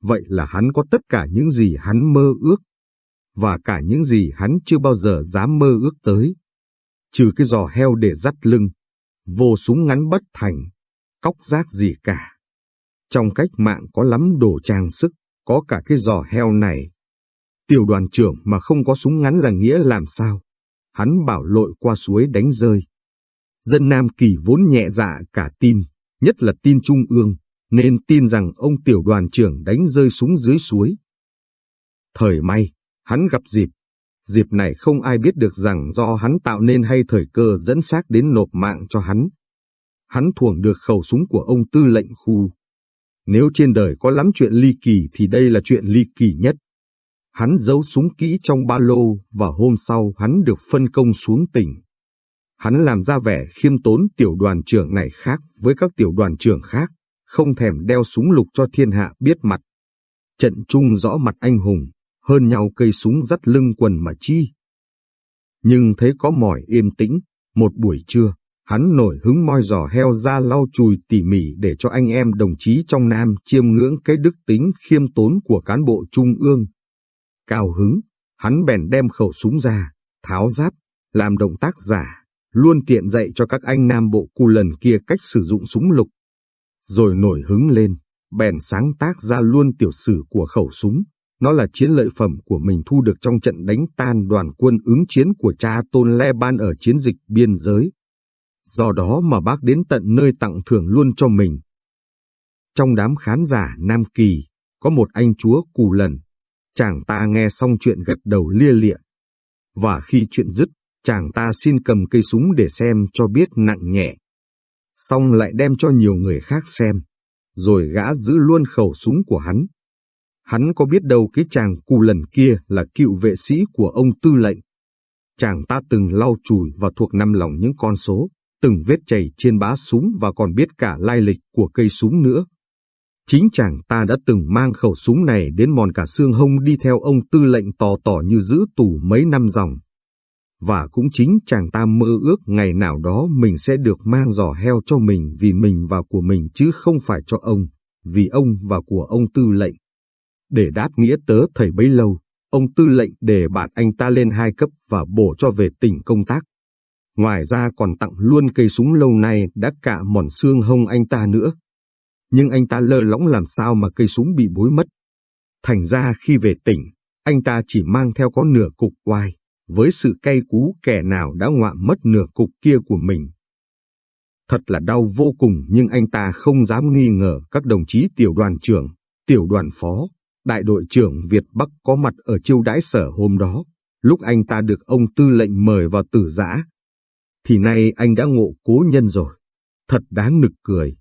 S1: Vậy là hắn có tất cả những gì hắn mơ ước, và cả những gì hắn chưa bao giờ dám mơ ước tới. Trừ cái giò heo để dắt lưng, vô súng ngắn bất thành, cóc rác gì cả. Trong cách mạng có lắm đồ trang sức, có cả cái giò heo này. Tiểu đoàn trưởng mà không có súng ngắn là nghĩa làm sao? Hắn bảo lội qua suối đánh rơi. Dân Nam Kỳ vốn nhẹ dạ cả tin, nhất là tin Trung ương, nên tin rằng ông tiểu đoàn trưởng đánh rơi súng dưới suối. Thời may, hắn gặp dịp. Dịp này không ai biết được rằng do hắn tạo nên hay thời cơ dẫn xác đến nộp mạng cho hắn. Hắn thuồng được khẩu súng của ông tư lệnh khu. Nếu trên đời có lắm chuyện ly kỳ thì đây là chuyện ly kỳ nhất. Hắn giấu súng kỹ trong ba lô và hôm sau hắn được phân công xuống tỉnh. Hắn làm ra vẻ khiêm tốn tiểu đoàn trưởng này khác với các tiểu đoàn trưởng khác, không thèm đeo súng lục cho thiên hạ biết mặt. Trận chung rõ mặt anh hùng, hơn nhau cây súng dắt lưng quần mà chi. Nhưng thấy có mỏi êm tĩnh, một buổi trưa, hắn nổi hứng moi giò heo ra lau chùi tỉ mỉ để cho anh em đồng chí trong Nam chiêm ngưỡng cái đức tính khiêm tốn của cán bộ trung ương. Cao hứng, hắn bèn đem khẩu súng ra, tháo giáp, làm động tác giả, luôn tiện dạy cho các anh Nam Bộ cu lần kia cách sử dụng súng lục. Rồi nổi hứng lên, bèn sáng tác ra luôn tiểu sử của khẩu súng. Nó là chiến lợi phẩm của mình thu được trong trận đánh tan đoàn quân ứng chiến của cha Tôn Le Ban ở chiến dịch biên giới. Do đó mà bác đến tận nơi tặng thưởng luôn cho mình. Trong đám khán giả Nam Kỳ, có một anh chúa cù lần. Chàng ta nghe xong chuyện gật đầu lia lịa. Và khi chuyện dứt, chàng ta xin cầm cây súng để xem cho biết nặng nhẹ. Xong lại đem cho nhiều người khác xem, rồi gã giữ luôn khẩu súng của hắn. Hắn có biết đâu cái chàng cù lần kia là cựu vệ sĩ của ông tư lệnh. Chàng ta từng lau chùi và thuộc năm lòng những con số, từng vết chảy trên bá súng và còn biết cả lai lịch của cây súng nữa. Chính chàng ta đã từng mang khẩu súng này đến mòn cả xương hông đi theo ông tư lệnh tò tỏ như giữ tù mấy năm dòng và cũng chính chàng ta mơ ước ngày nào đó mình sẽ được mang giò heo cho mình vì mình và của mình chứ không phải cho ông, vì ông và của ông tư lệnh. Để đáp nghĩa tớ thầy bấy lâu, ông tư lệnh để bạn anh ta lên hai cấp và bổ cho về tỉnh công tác. Ngoài ra còn tặng luôn cây súng lâu nay đã cạ mòn xương hông anh ta nữa. Nhưng anh ta lơ lõng làm sao mà cây súng bị bối mất. Thành ra khi về tỉnh, anh ta chỉ mang theo có nửa cục oai với sự cay cú kẻ nào đã ngoạm mất nửa cục kia của mình. Thật là đau vô cùng nhưng anh ta không dám nghi ngờ các đồng chí tiểu đoàn trưởng, tiểu đoàn phó, đại đội trưởng Việt Bắc có mặt ở chiêu đãi sở hôm đó, lúc anh ta được ông tư lệnh mời vào tử giã. Thì nay anh đã ngộ cố nhân rồi, thật đáng nực cười.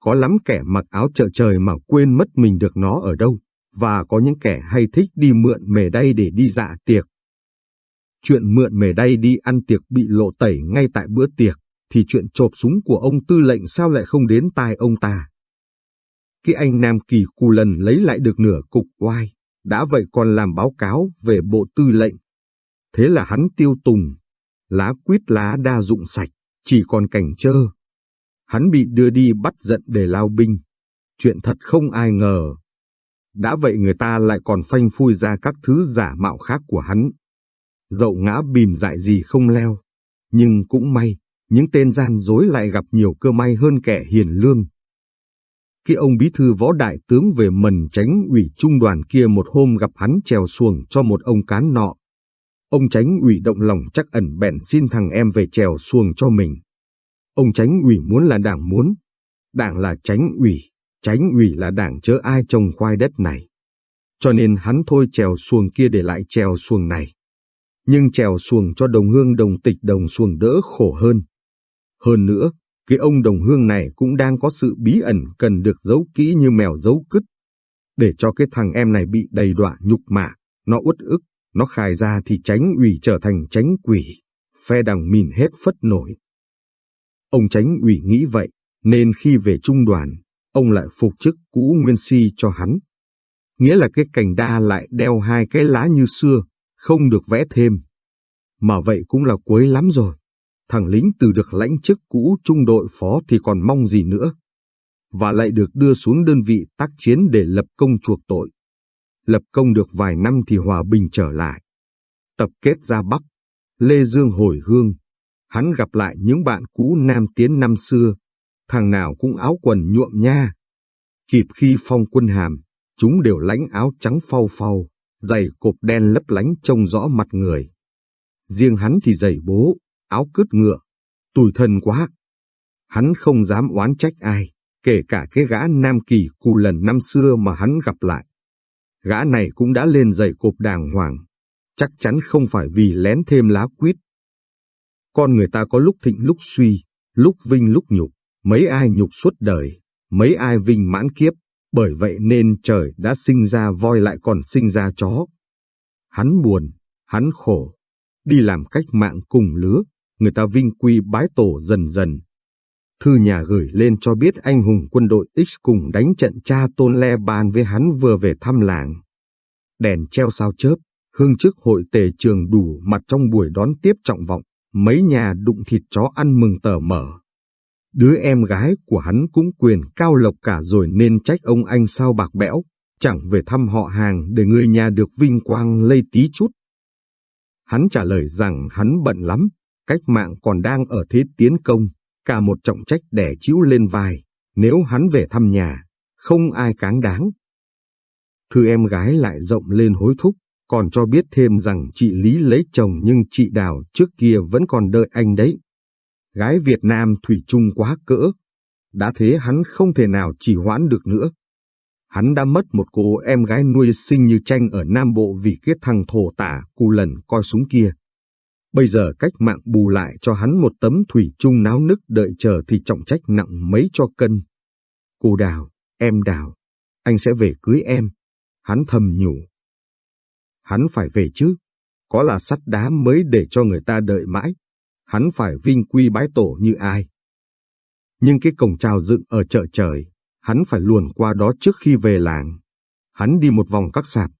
S1: Có lắm kẻ mặc áo chợ trời mà quên mất mình được nó ở đâu, và có những kẻ hay thích đi mượn mề đay để đi dạ tiệc, chuyện mượn mề đay đi ăn tiệc bị lộ tẩy ngay tại bữa tiệc, thì chuyện chộp súng của ông tư lệnh sao lại không đến tai ông ta. Khi anh Nam Kỳ cù lần lấy lại được nửa cục oai, đã vậy còn làm báo cáo về bộ tư lệnh. Thế là hắn tiêu tùng, lá quýt lá đa dụng sạch, chỉ còn cảnh trơ. Hắn bị đưa đi bắt giận để lao binh. Chuyện thật không ai ngờ. Đã vậy người ta lại còn phanh phui ra các thứ giả mạo khác của hắn dậu ngã bìm dại gì không leo. Nhưng cũng may, những tên gian dối lại gặp nhiều cơ may hơn kẻ hiền lương. Khi ông bí thư võ đại tướng về mần tránh ủy trung đoàn kia một hôm gặp hắn trèo xuồng cho một ông cán nọ. Ông tránh ủy động lòng chắc ẩn bèn xin thằng em về trèo xuồng cho mình. Ông tránh ủy muốn là đảng muốn. Đảng là tránh ủy, tránh ủy là đảng chớ ai trồng khoai đất này. Cho nên hắn thôi trèo xuồng kia để lại trèo xuồng này nhưng trèo xuồng cho đồng hương đồng tịch đồng xuồng đỡ khổ hơn. Hơn nữa, cái ông đồng hương này cũng đang có sự bí ẩn cần được giấu kỹ như mèo giấu cứt. Để cho cái thằng em này bị đầy đọa nhục mạ, nó uất ức, nó khai ra thì tránh ủy trở thành tránh quỷ, phe đằng mìn hết phất nổi. Ông tránh ủy nghĩ vậy, nên khi về trung đoàn, ông lại phục chức cũ nguyên si cho hắn. Nghĩa là cái cành đa lại đeo hai cái lá như xưa, không được vẽ thêm. Mà vậy cũng là cuối lắm rồi. Thằng lính từ được lãnh chức cũ trung đội phó thì còn mong gì nữa. Và lại được đưa xuống đơn vị tác chiến để lập công chuộc tội. Lập công được vài năm thì hòa bình trở lại. Tập kết ra Bắc, Lê Dương hồi hương. Hắn gặp lại những bạn cũ nam tiến năm xưa, thằng nào cũng áo quần nhuộm nha. Kịp khi phong quân hàm, chúng đều lãnh áo trắng phau phau, giày cộp đen lấp lánh trông rõ mặt người. Riêng hắn thì giày bố, áo cướt ngựa, tủi thân quá. Hắn không dám oán trách ai, kể cả cái gã Nam Kỳ cù lần năm xưa mà hắn gặp lại. Gã này cũng đã lên giày cộp đàng hoàng, chắc chắn không phải vì lén thêm lá quýt. Con người ta có lúc thịnh lúc suy, lúc vinh lúc nhục, mấy ai nhục suốt đời, mấy ai vinh mãn kiếp, bởi vậy nên trời đã sinh ra voi lại còn sinh ra chó. Hắn buồn, hắn khổ, đi làm cách mạng cùng lứa, người ta vinh quy bái tổ dần dần. Thư nhà gửi lên cho biết anh hùng quân đội X cùng đánh trận cha Tôn Le Ban với hắn vừa về thăm làng. Đèn treo sao chớp, hương chức hội tề trường đủ mặt trong buổi đón tiếp trọng vọng, mấy nhà đụng thịt chó ăn mừng tờ mở. Đứa em gái của hắn cũng quyền cao lộc cả rồi nên trách ông anh sao bạc bẽo, chẳng về thăm họ hàng để người nhà được vinh quang lây tí chút. Hắn trả lời rằng hắn bận lắm, cách mạng còn đang ở thế tiến công, cả một trọng trách đẻ chiếu lên vai, nếu hắn về thăm nhà, không ai cáng đáng. Thư em gái lại rộng lên hối thúc, còn cho biết thêm rằng chị Lý lấy chồng nhưng chị Đào trước kia vẫn còn đợi anh đấy. Gái Việt Nam thủy chung quá cỡ, đã thế hắn không thể nào chỉ hoãn được nữa. Hắn đã mất một cô em gái nuôi sinh như tranh ở Nam Bộ vì cái thằng thổ tả cu lần coi súng kia. Bây giờ cách mạng bù lại cho hắn một tấm thủy chung náo nức đợi chờ thì trọng trách nặng mấy cho cân. Cô Đào, em Đào, anh sẽ về cưới em. Hắn thầm nhủ. Hắn phải về chứ, có là sắt đá mới để cho người ta đợi mãi. Hắn phải vinh quy bái tổ như ai. Nhưng cái cổng trào dựng ở chợ trời, hắn phải luồn qua đó trước khi về làng. Hắn đi một vòng các sạp.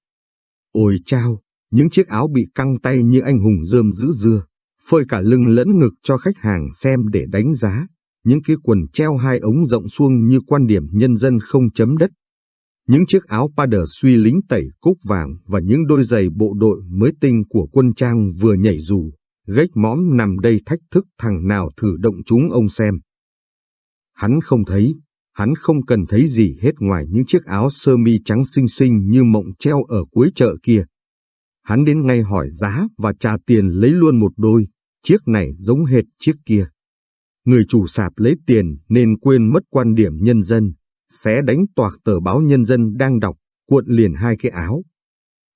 S1: Ôi chao, những chiếc áo bị căng tay như anh hùng rơm giữ dưa, phơi cả lưng lẫn ngực cho khách hàng xem để đánh giá. Những cái quần treo hai ống rộng xuông như quan điểm nhân dân không chấm đất. Những chiếc áo pader suy lính tẩy cúc vàng và những đôi giày bộ đội mới tinh của quân trang vừa nhảy dù, gách móm nằm đây thách thức thằng nào thử động chúng ông xem. Hắn không thấy, hắn không cần thấy gì hết ngoài những chiếc áo sơ mi trắng xinh xinh như mộng treo ở cuối chợ kia. Hắn đến ngay hỏi giá và trả tiền lấy luôn một đôi, chiếc này giống hệt chiếc kia. Người chủ sạp lấy tiền nên quên mất quan điểm nhân dân, sẽ đánh toạc tờ báo nhân dân đang đọc, cuộn liền hai cái áo.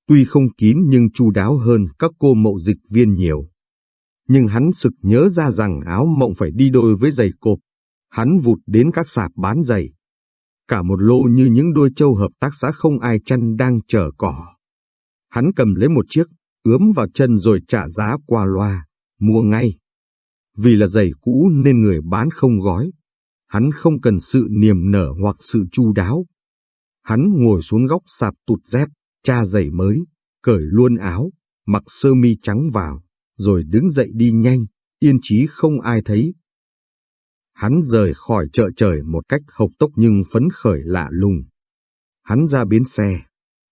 S1: Tuy không kín nhưng chu đáo hơn các cô mậu dịch viên nhiều. Nhưng hắn sực nhớ ra rằng áo mộng phải đi đôi với giày cộp. Hắn vụt đến các sạp bán giày. Cả một lô như những đôi châu hợp tác xã không ai chăn đang chờ cỏ. Hắn cầm lấy một chiếc, ướm vào chân rồi trả giá qua loa, mua ngay. Vì là giày cũ nên người bán không gói. Hắn không cần sự niềm nở hoặc sự chu đáo. Hắn ngồi xuống góc sạp tụt dép, tra giày mới, cởi luôn áo, mặc sơ mi trắng vào, rồi đứng dậy đi nhanh, yên chí không ai thấy. Hắn rời khỏi chợ trời một cách hộc tốc nhưng phấn khởi lạ lùng. Hắn ra bến xe,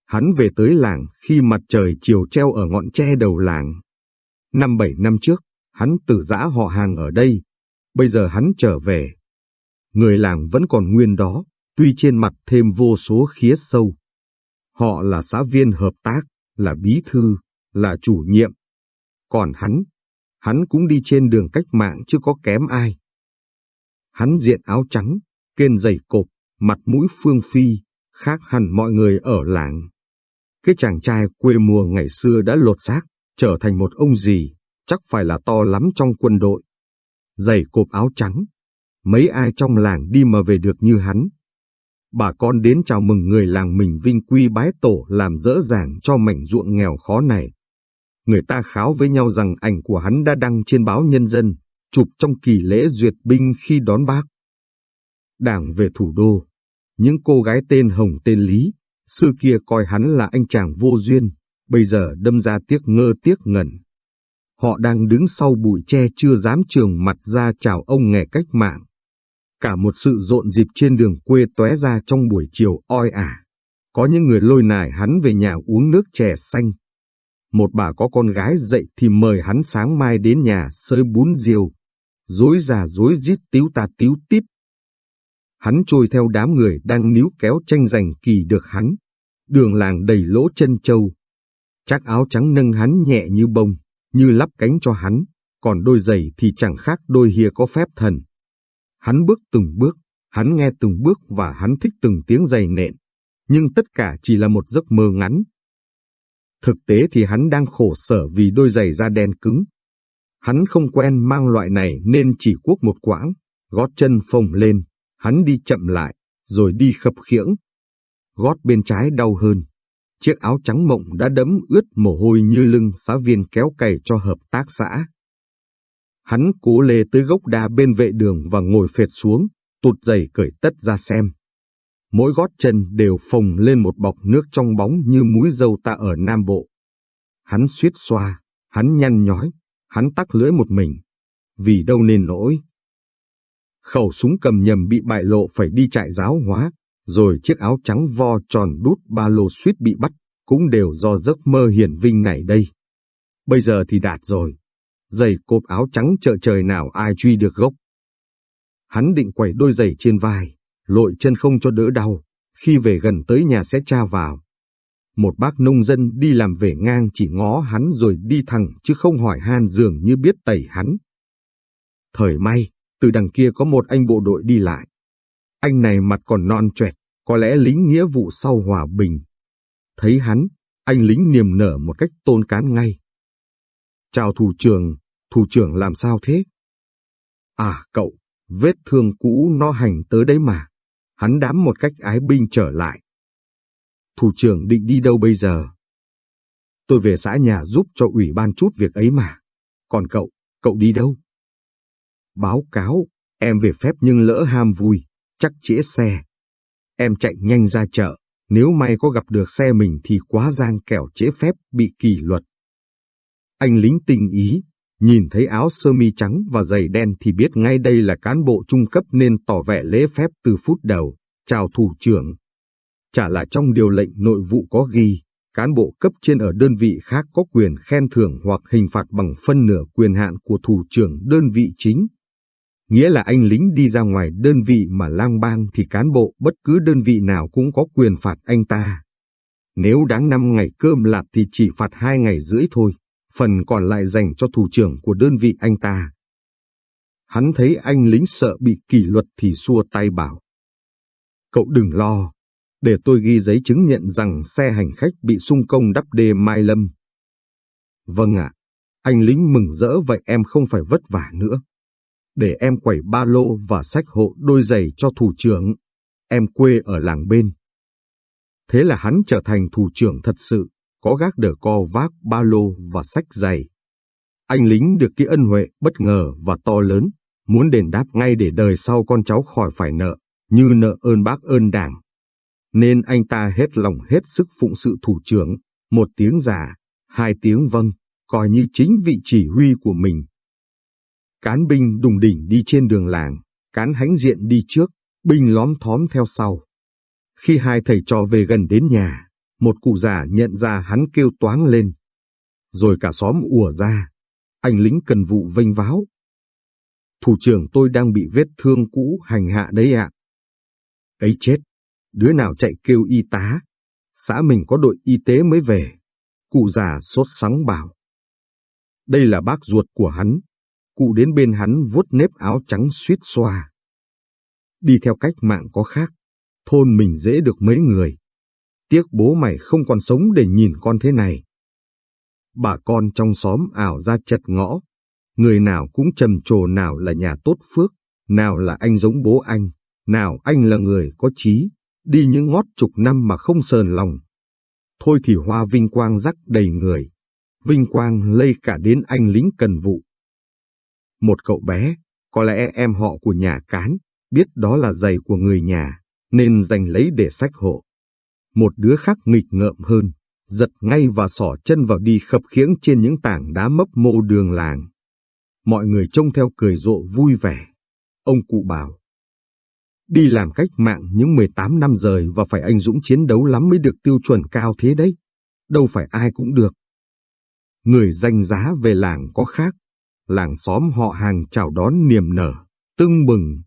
S1: Hắn về tới làng khi mặt trời chiều treo ở ngọn tre đầu làng. Năm bảy năm trước, hắn tử giã họ hàng ở đây. Bây giờ hắn trở về. Người làng vẫn còn nguyên đó, tuy trên mặt thêm vô số khía sâu. Họ là xã viên hợp tác, là bí thư, là chủ nhiệm. Còn hắn, hắn cũng đi trên đường cách mạng chứ có kém ai. Hắn diện áo trắng, kên giày cộp, mặt mũi phương phi, khác hẳn mọi người ở làng. Cái chàng trai quê mùa ngày xưa đã lột xác, trở thành một ông gì, chắc phải là to lắm trong quân đội. giày cộp áo trắng. Mấy ai trong làng đi mà về được như hắn. Bà con đến chào mừng người làng mình vinh quy bái tổ làm dỡ dàng cho mảnh ruộng nghèo khó này. Người ta kháo với nhau rằng ảnh của hắn đã đăng trên báo Nhân dân, chụp trong kỳ lễ duyệt binh khi đón bác. Đảng về thủ đô, những cô gái tên Hồng tên Lý, xưa kia coi hắn là anh chàng vô duyên, bây giờ đâm ra tiếc ngơ tiếc ngẩn. Họ đang đứng sau bụi tre chưa dám trường mặt ra chào ông nghề cách mạng. Cả một sự rộn dịp trên đường quê tóe ra trong buổi chiều oi ả. Có những người lôi nải hắn về nhà uống nước chè xanh. Một bà có con gái dậy thì mời hắn sáng mai đến nhà sới bún riêu. Dối già dối rít tiếu ta tiếu tít. Hắn trôi theo đám người đang níu kéo tranh giành kỳ được hắn. Đường làng đầy lỗ chân châu. Chắc áo trắng nâng hắn nhẹ như bông, như lắp cánh cho hắn, còn đôi giày thì chẳng khác đôi hìa có phép thần. Hắn bước từng bước, hắn nghe từng bước và hắn thích từng tiếng giày nện. Nhưng tất cả chỉ là một giấc mơ ngắn. Thực tế thì hắn đang khổ sở vì đôi giày da đen cứng. Hắn không quen mang loại này nên chỉ cuốc một quãng, gót chân phồng lên, hắn đi chậm lại, rồi đi khập khiễng. Gót bên trái đau hơn. Chiếc áo trắng mộng đã đẫm ướt mồ hôi như lưng xã viên kéo cày cho hợp tác xã. Hắn cố lê tới gốc đa bên vệ đường và ngồi phệt xuống, tụt giày cởi tất ra xem. Mỗi gót chân đều phồng lên một bọc nước trong bóng như múi dâu ta ở Nam Bộ. Hắn suýt xoa, hắn nhăn nhói, hắn tắc lưỡi một mình. Vì đâu nên nỗi. Khẩu súng cầm nhầm bị bại lộ phải đi trại giáo hóa, rồi chiếc áo trắng vo tròn đút ba lô suýt bị bắt, cũng đều do giấc mơ hiển vinh này đây. Bây giờ thì đạt rồi, giày cộp áo trắng chợ trời nào ai truy được gốc. Hắn định quẩy đôi giày trên vai, lội chân không cho đỡ đau, khi về gần tới nhà sẽ tra vào. Một bác nông dân đi làm về ngang chỉ ngó hắn rồi đi thẳng chứ không hỏi han dường như biết tẩy hắn. Thời may, từ đằng kia có một anh bộ đội đi lại. Anh này mặt còn non trẻ, có lẽ lính nghĩa vụ sau hòa bình. Thấy hắn, anh lính niềm nở một cách tôn cán ngay. Chào thủ trưởng, thủ trưởng làm sao thế? À cậu, vết thương cũ nó hành tới đấy mà. Hắn đám một cách ái binh trở lại. Thủ trưởng định đi đâu bây giờ? Tôi về xã nhà giúp cho ủy ban chút việc ấy mà. Còn cậu, cậu đi đâu? Báo cáo, em về phép nhưng lỡ ham vui, chắc trễ xe. Em chạy nhanh ra chợ, nếu may có gặp được xe mình thì quá giang kẻo trễ phép bị kỷ luật. Anh lính tình ý, nhìn thấy áo sơ mi trắng và giày đen thì biết ngay đây là cán bộ trung cấp nên tỏ vẻ lễ phép từ phút đầu, chào thủ trưởng. Chả là trong điều lệnh nội vụ có ghi, cán bộ cấp trên ở đơn vị khác có quyền khen thưởng hoặc hình phạt bằng phân nửa quyền hạn của thủ trưởng đơn vị chính. Nghĩa là anh lính đi ra ngoài đơn vị mà lang bang thì cán bộ bất cứ đơn vị nào cũng có quyền phạt anh ta. Nếu đáng năm ngày cơm lạt thì chỉ phạt hai ngày rưỡi thôi phần còn lại dành cho thủ trưởng của đơn vị anh ta. Hắn thấy anh lính sợ bị kỷ luật thì xua tay bảo. Cậu đừng lo, để tôi ghi giấy chứng nhận rằng xe hành khách bị xung công đắp đê Mai Lâm. Vâng ạ, anh lính mừng rỡ vậy em không phải vất vả nữa. Để em quẩy ba lô và sách hộ đôi giày cho thủ trưởng. Em quê ở làng bên. Thế là hắn trở thành thủ trưởng thật sự có gác đờ co vác ba lô và sách giày. Anh lính được cái ân huệ bất ngờ và to lớn, muốn đền đáp ngay để đời sau con cháu khỏi phải nợ, như nợ ơn bác ơn đảng. Nên anh ta hết lòng hết sức phụng sự thủ trưởng, một tiếng giả, hai tiếng vâng, coi như chính vị chỉ huy của mình. Cán binh đùng đỉnh đi trên đường làng, cán hánh diện đi trước, binh lóm thóm theo sau. Khi hai thầy trò về gần đến nhà, một cụ già nhận ra hắn kêu toáng lên. Rồi cả xóm ùa ra. Anh lính cần vụ vênh váo. Thủ trưởng tôi đang bị vết thương cũ hành hạ đấy ạ. Ấy chết, đứa nào chạy kêu y tá. Xã mình có đội y tế mới về. Cụ già sốt sắng bảo. Đây là bác ruột của hắn. Cụ đến bên hắn vuốt nếp áo trắng suýt xoa. Đi theo cách mạng có khác, thôn mình dễ được mấy người tiếc bố mày không còn sống để nhìn con thế này. Bà con trong xóm ảo ra chật ngõ, Người nào cũng trầm trồ nào là nhà tốt phước, nào là anh giống bố anh, nào anh là người có trí, đi những ngót chục năm mà không sờn lòng. Thôi thì hoa vinh quang rắc đầy người, vinh quang lây cả đến anh lính cần vụ. Một cậu bé, có lẽ em họ của nhà cán, biết đó là giày của người nhà, nên giành lấy để sách hộ. Một đứa khác nghịch ngợm hơn, giật ngay và sỏ chân vào đi khập khiễng trên những tảng đá mấp mô đường làng. Mọi người trông theo cười rộ vui vẻ. Ông cụ bảo, đi làm cách mạng những 18 năm rời và phải anh dũng chiến đấu lắm mới được tiêu chuẩn cao thế đấy. Đâu phải ai cũng được. Người danh giá về làng có khác, làng xóm họ hàng chào đón niềm nở, tưng bừng.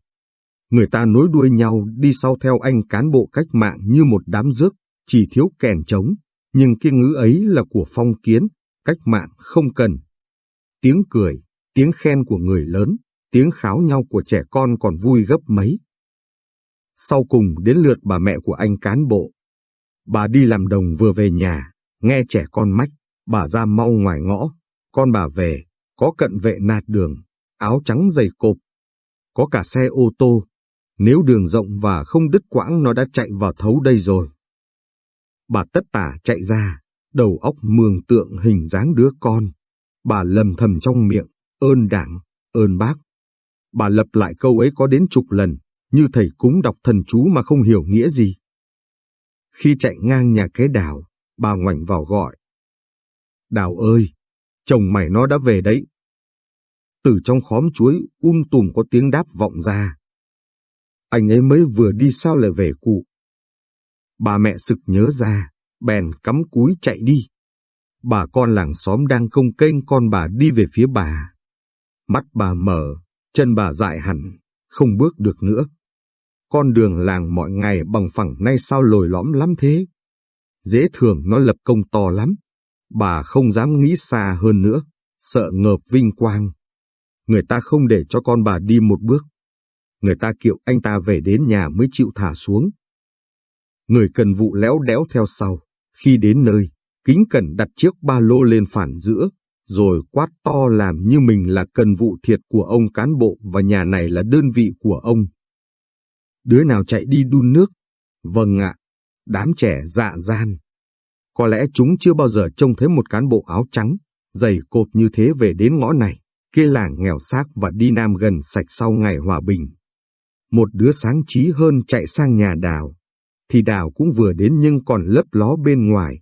S1: Người ta nối đuôi nhau đi sau theo anh cán bộ cách mạng như một đám rước, chỉ thiếu kèn trống, nhưng cái ngữ ấy là của phong kiến, cách mạng không cần. Tiếng cười, tiếng khen của người lớn, tiếng kháo nhau của trẻ con còn vui gấp mấy. Sau cùng đến lượt bà mẹ của anh cán bộ. Bà đi làm đồng vừa về nhà, nghe trẻ con mách, bà ra mau ngoài ngõ, con bà về, có cận vệ nạt đường, áo trắng dày cộp, có cả xe ô tô. Nếu đường rộng và không đứt quãng nó đã chạy vào thấu đây rồi. Bà tất tả chạy ra, đầu óc mường tượng hình dáng đứa con. Bà lầm thầm trong miệng, ơn đảng, ơn bác. Bà lặp lại câu ấy có đến chục lần, như thầy cúng đọc thần chú mà không hiểu nghĩa gì. Khi chạy ngang nhà kế đào, bà ngoảnh vào gọi. Đào ơi, chồng mày nó đã về đấy. Từ trong khóm chuối um tùm có tiếng đáp vọng ra. Anh ấy mới vừa đi sao lại về cụ. Bà mẹ sực nhớ ra, bèn cắm cúi chạy đi. Bà con làng xóm đang công kênh con bà đi về phía bà. Mắt bà mở, chân bà dại hẳn, không bước được nữa. Con đường làng mọi ngày bằng phẳng nay sao lồi lõm lắm thế? Dễ thường nó lập công to lắm. Bà không dám nghĩ xa hơn nữa, sợ ngợp vinh quang. Người ta không để cho con bà đi một bước. Người ta kiệu anh ta về đến nhà mới chịu thả xuống. Người cần vụ léo đéo theo sau. Khi đến nơi, kính cẩn đặt chiếc ba lô lên phản giữa, rồi quát to làm như mình là cần vụ thiệt của ông cán bộ và nhà này là đơn vị của ông. Đứa nào chạy đi đun nước? Vâng ạ, đám trẻ dạ gian. Có lẽ chúng chưa bao giờ trông thấy một cán bộ áo trắng, dày cộp như thế về đến ngõ này, kia làng nghèo xác và đi nam gần sạch sau ngày hòa bình. Một đứa sáng trí hơn chạy sang nhà đào, thì đào cũng vừa đến nhưng còn lấp ló bên ngoài.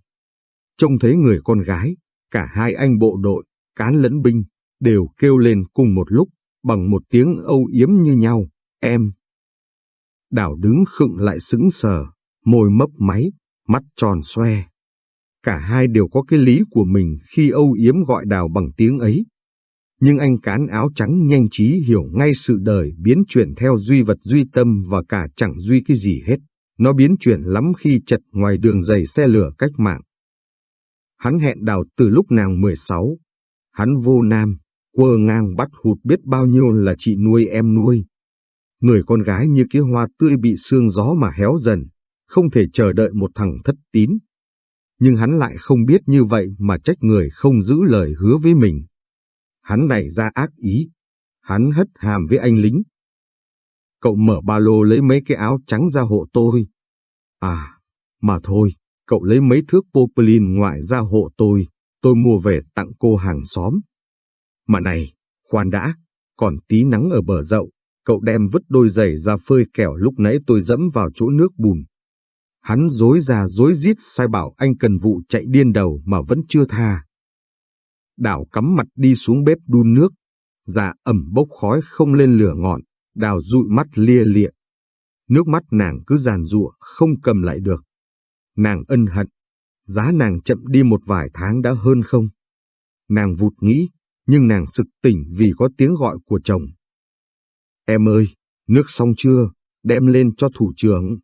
S1: Trông thấy người con gái, cả hai anh bộ đội, cán lẫn binh, đều kêu lên cùng một lúc, bằng một tiếng âu yếm như nhau, em. Đào đứng khựng lại sững sờ, môi mấp máy, mắt tròn xoe. Cả hai đều có cái lý của mình khi âu yếm gọi đào bằng tiếng ấy. Nhưng anh cán áo trắng nhanh trí hiểu ngay sự đời biến chuyển theo duy vật duy tâm và cả chẳng duy cái gì hết. Nó biến chuyển lắm khi chật ngoài đường dày xe lửa cách mạng. Hắn hẹn đào từ lúc nàng 16. Hắn vô nam, quơ ngang bắt hụt biết bao nhiêu là chị nuôi em nuôi. Người con gái như cái hoa tươi bị sương gió mà héo dần, không thể chờ đợi một thằng thất tín. Nhưng hắn lại không biết như vậy mà trách người không giữ lời hứa với mình. Hắn này ra ác ý. Hắn hất hàm với anh lính. Cậu mở ba lô lấy mấy cái áo trắng ra hộ tôi. À, mà thôi, cậu lấy mấy thước poplin ngoại ra hộ tôi, tôi mua về tặng cô hàng xóm. Mà này, khoan đã, còn tí nắng ở bờ dậu, cậu đem vứt đôi giày ra phơi kẻo lúc nãy tôi dẫm vào chỗ nước bùn. Hắn dối ra dối rít sai bảo anh cần vụ chạy điên đầu mà vẫn chưa tha. Đào cắm mặt đi xuống bếp đun nước, dạ ẩm bốc khói không lên lửa ngọn, đào dụi mắt lia lịa. Nước mắt nàng cứ giàn giụa không cầm lại được. Nàng ân hận, giá nàng chậm đi một vài tháng đã hơn không? Nàng vụt nghĩ, nhưng nàng sực tỉnh vì có tiếng gọi của chồng. Em ơi, nước xong chưa, đem lên cho thủ trưởng.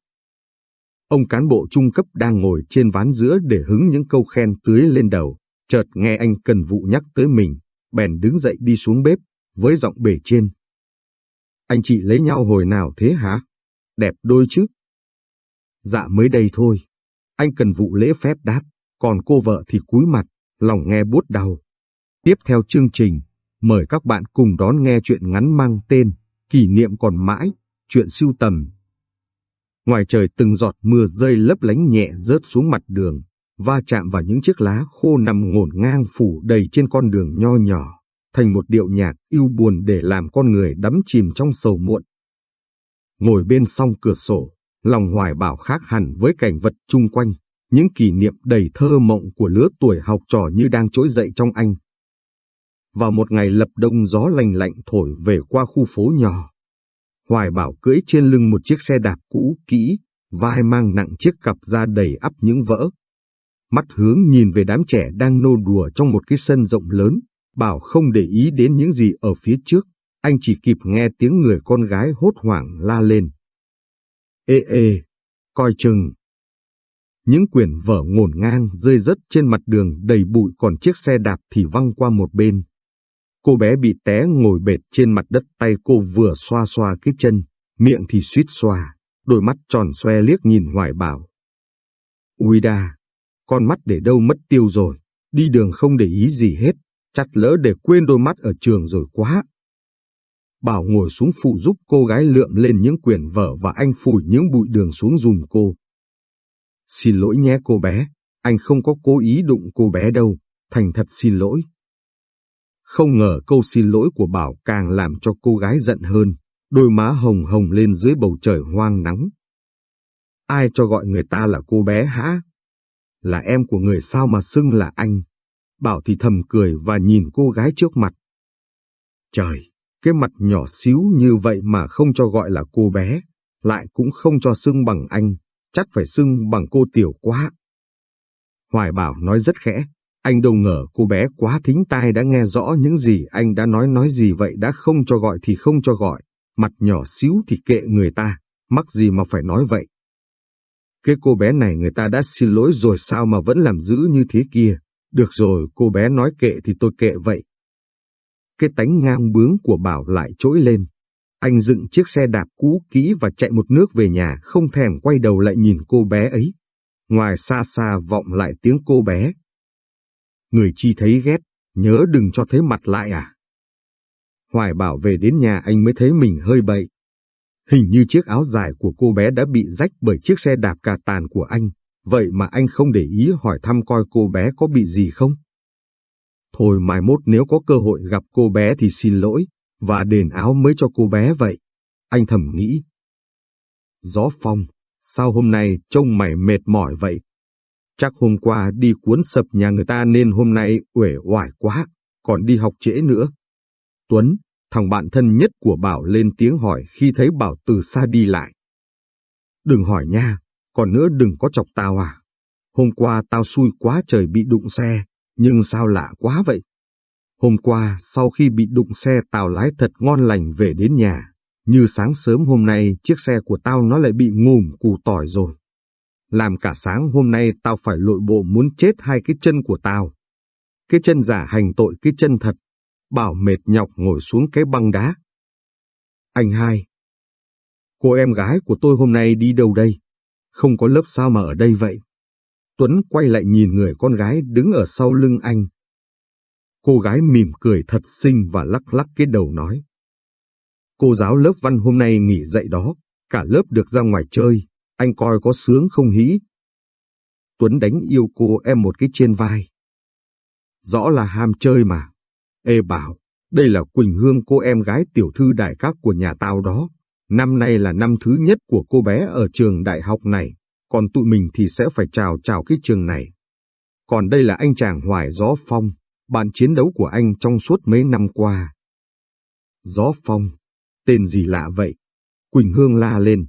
S1: Ông cán bộ trung cấp đang ngồi trên ván giữa để hứng những câu khen tưới lên đầu, chợt nghe anh cần vụ nhắc tới mình, bèn đứng dậy đi xuống bếp, với giọng bể trên. Anh chị lấy nhau hồi nào thế hả? Đẹp đôi chứ? Dạ mới đây thôi. Anh cần vụ lễ phép đáp, còn cô vợ thì cúi mặt, lòng nghe buốt đau. Tiếp theo chương trình, mời các bạn cùng đón nghe chuyện ngắn mang tên Kỷ niệm còn mãi, chuyện siêu tầm. Ngoài trời từng giọt mưa rơi lấp lánh nhẹ rớt xuống mặt đường, va chạm vào những chiếc lá khô nằm ngổn ngang phủ đầy trên con đường nho nhỏ, thành một điệu nhạc yêu buồn để làm con người đắm chìm trong sầu muộn. Ngồi bên song cửa sổ, lòng hoài bảo khác hẳn với cảnh vật chung quanh, những kỷ niệm đầy thơ mộng của lứa tuổi học trò như đang trỗi dậy trong anh. Vào một ngày lập đông gió lành lạnh thổi về qua khu phố nhỏ. Hoài bảo cưỡi trên lưng một chiếc xe đạp cũ kỹ, vai mang nặng chiếc cặp da đầy ắp những vỡ. Mắt hướng nhìn về đám trẻ đang nô đùa trong một cái sân rộng lớn, bảo không để ý đến những gì ở phía trước, anh chỉ kịp nghe tiếng người con gái hốt hoảng la lên. Ê ê, coi chừng. Những quyển vở ngổn ngang rơi rớt trên mặt đường đầy bụi còn chiếc xe đạp thì văng qua một bên. Cô bé bị té ngồi bệt trên mặt đất tay cô vừa xoa xoa cái chân, miệng thì suýt xoa, đôi mắt tròn xoe liếc nhìn hoài bảo. Ui đà, con mắt để đâu mất tiêu rồi, đi đường không để ý gì hết, chặt lỡ để quên đôi mắt ở trường rồi quá. Bảo ngồi xuống phụ giúp cô gái lượm lên những quyển vở và anh phủi những bụi đường xuống dùm cô. Xin lỗi nhé cô bé, anh không có cố ý đụng cô bé đâu, thành thật xin lỗi. Không ngờ câu xin lỗi của Bảo càng làm cho cô gái giận hơn, đôi má hồng hồng lên dưới bầu trời hoang nắng. Ai cho gọi người ta là cô bé hả? Là em của người sao mà xưng là anh? Bảo thì thầm cười và nhìn cô gái trước mặt. Trời, cái mặt nhỏ xíu như vậy mà không cho gọi là cô bé, lại cũng không cho xưng bằng anh, chắc phải xưng bằng cô tiểu quá. Hoài Bảo nói rất khẽ, anh đâu ngờ cô bé quá thính tai đã nghe rõ những gì anh đã nói nói gì vậy đã không cho gọi thì không cho gọi, mặt nhỏ xíu thì kệ người ta, mắc gì mà phải nói vậy. Cái cô bé này người ta đã xin lỗi rồi sao mà vẫn làm giữ như thế kia, được rồi cô bé nói kệ thì tôi kệ vậy. Cái tánh ngang bướng của Bảo lại trỗi lên. Anh dựng chiếc xe đạp cũ kỹ và chạy một nước về nhà không thèm quay đầu lại nhìn cô bé ấy. Ngoài xa xa vọng lại tiếng cô bé người chi thấy ghét, nhớ đừng cho thấy mặt lại à. Hoài bảo về đến nhà anh mới thấy mình hơi bậy. Hình như chiếc áo dài của cô bé đã bị rách bởi chiếc xe đạp cà tàn của anh, vậy mà anh không để ý hỏi thăm coi cô bé có bị gì không. Thôi mai mốt nếu có cơ hội gặp cô bé thì xin lỗi, và đền áo mới cho cô bé vậy. Anh thầm nghĩ. Gió phong, sao hôm nay trông mày mệt mỏi vậy? Chắc hôm qua đi cuốn sập nhà người ta nên hôm nay uể oải quá, còn đi học trễ nữa. Tuấn, thằng bạn thân nhất của Bảo lên tiếng hỏi khi thấy Bảo từ xa đi lại. Đừng hỏi nha, còn nữa đừng có chọc tao à. Hôm qua tao xui quá trời bị đụng xe, nhưng sao lạ quá vậy? Hôm qua, sau khi bị đụng xe tao lái thật ngon lành về đến nhà. Như sáng sớm hôm nay, chiếc xe của tao nó lại bị ngùm củ tỏi rồi làm cả sáng hôm nay tao phải lội bộ muốn chết hai cái chân của tao. Cái chân giả hành tội cái chân thật, bảo mệt nhọc ngồi xuống cái băng đá. Anh hai, cô em gái của tôi hôm nay đi đâu đây? Không có lớp sao mà ở đây vậy? Tuấn quay lại nhìn người con gái đứng ở sau lưng anh. Cô gái mỉm cười thật xinh và lắc lắc cái đầu nói. Cô giáo lớp văn hôm nay nghỉ dạy đó, cả lớp được ra ngoài chơi anh coi có sướng không hí. Tuấn đánh yêu cô em một cái trên vai. Rõ là ham chơi mà. Ê bảo, đây là Quỳnh Hương cô em gái tiểu thư đại các của nhà tao đó. Năm nay là năm thứ nhất của cô bé ở trường đại học này, còn tụi mình thì sẽ phải chào chào cái trường này. Còn đây là anh chàng Hoài Gió Phong, bạn chiến đấu của anh trong suốt mấy năm qua. Gió Phong, tên gì lạ vậy? Quỳnh Hương la lên.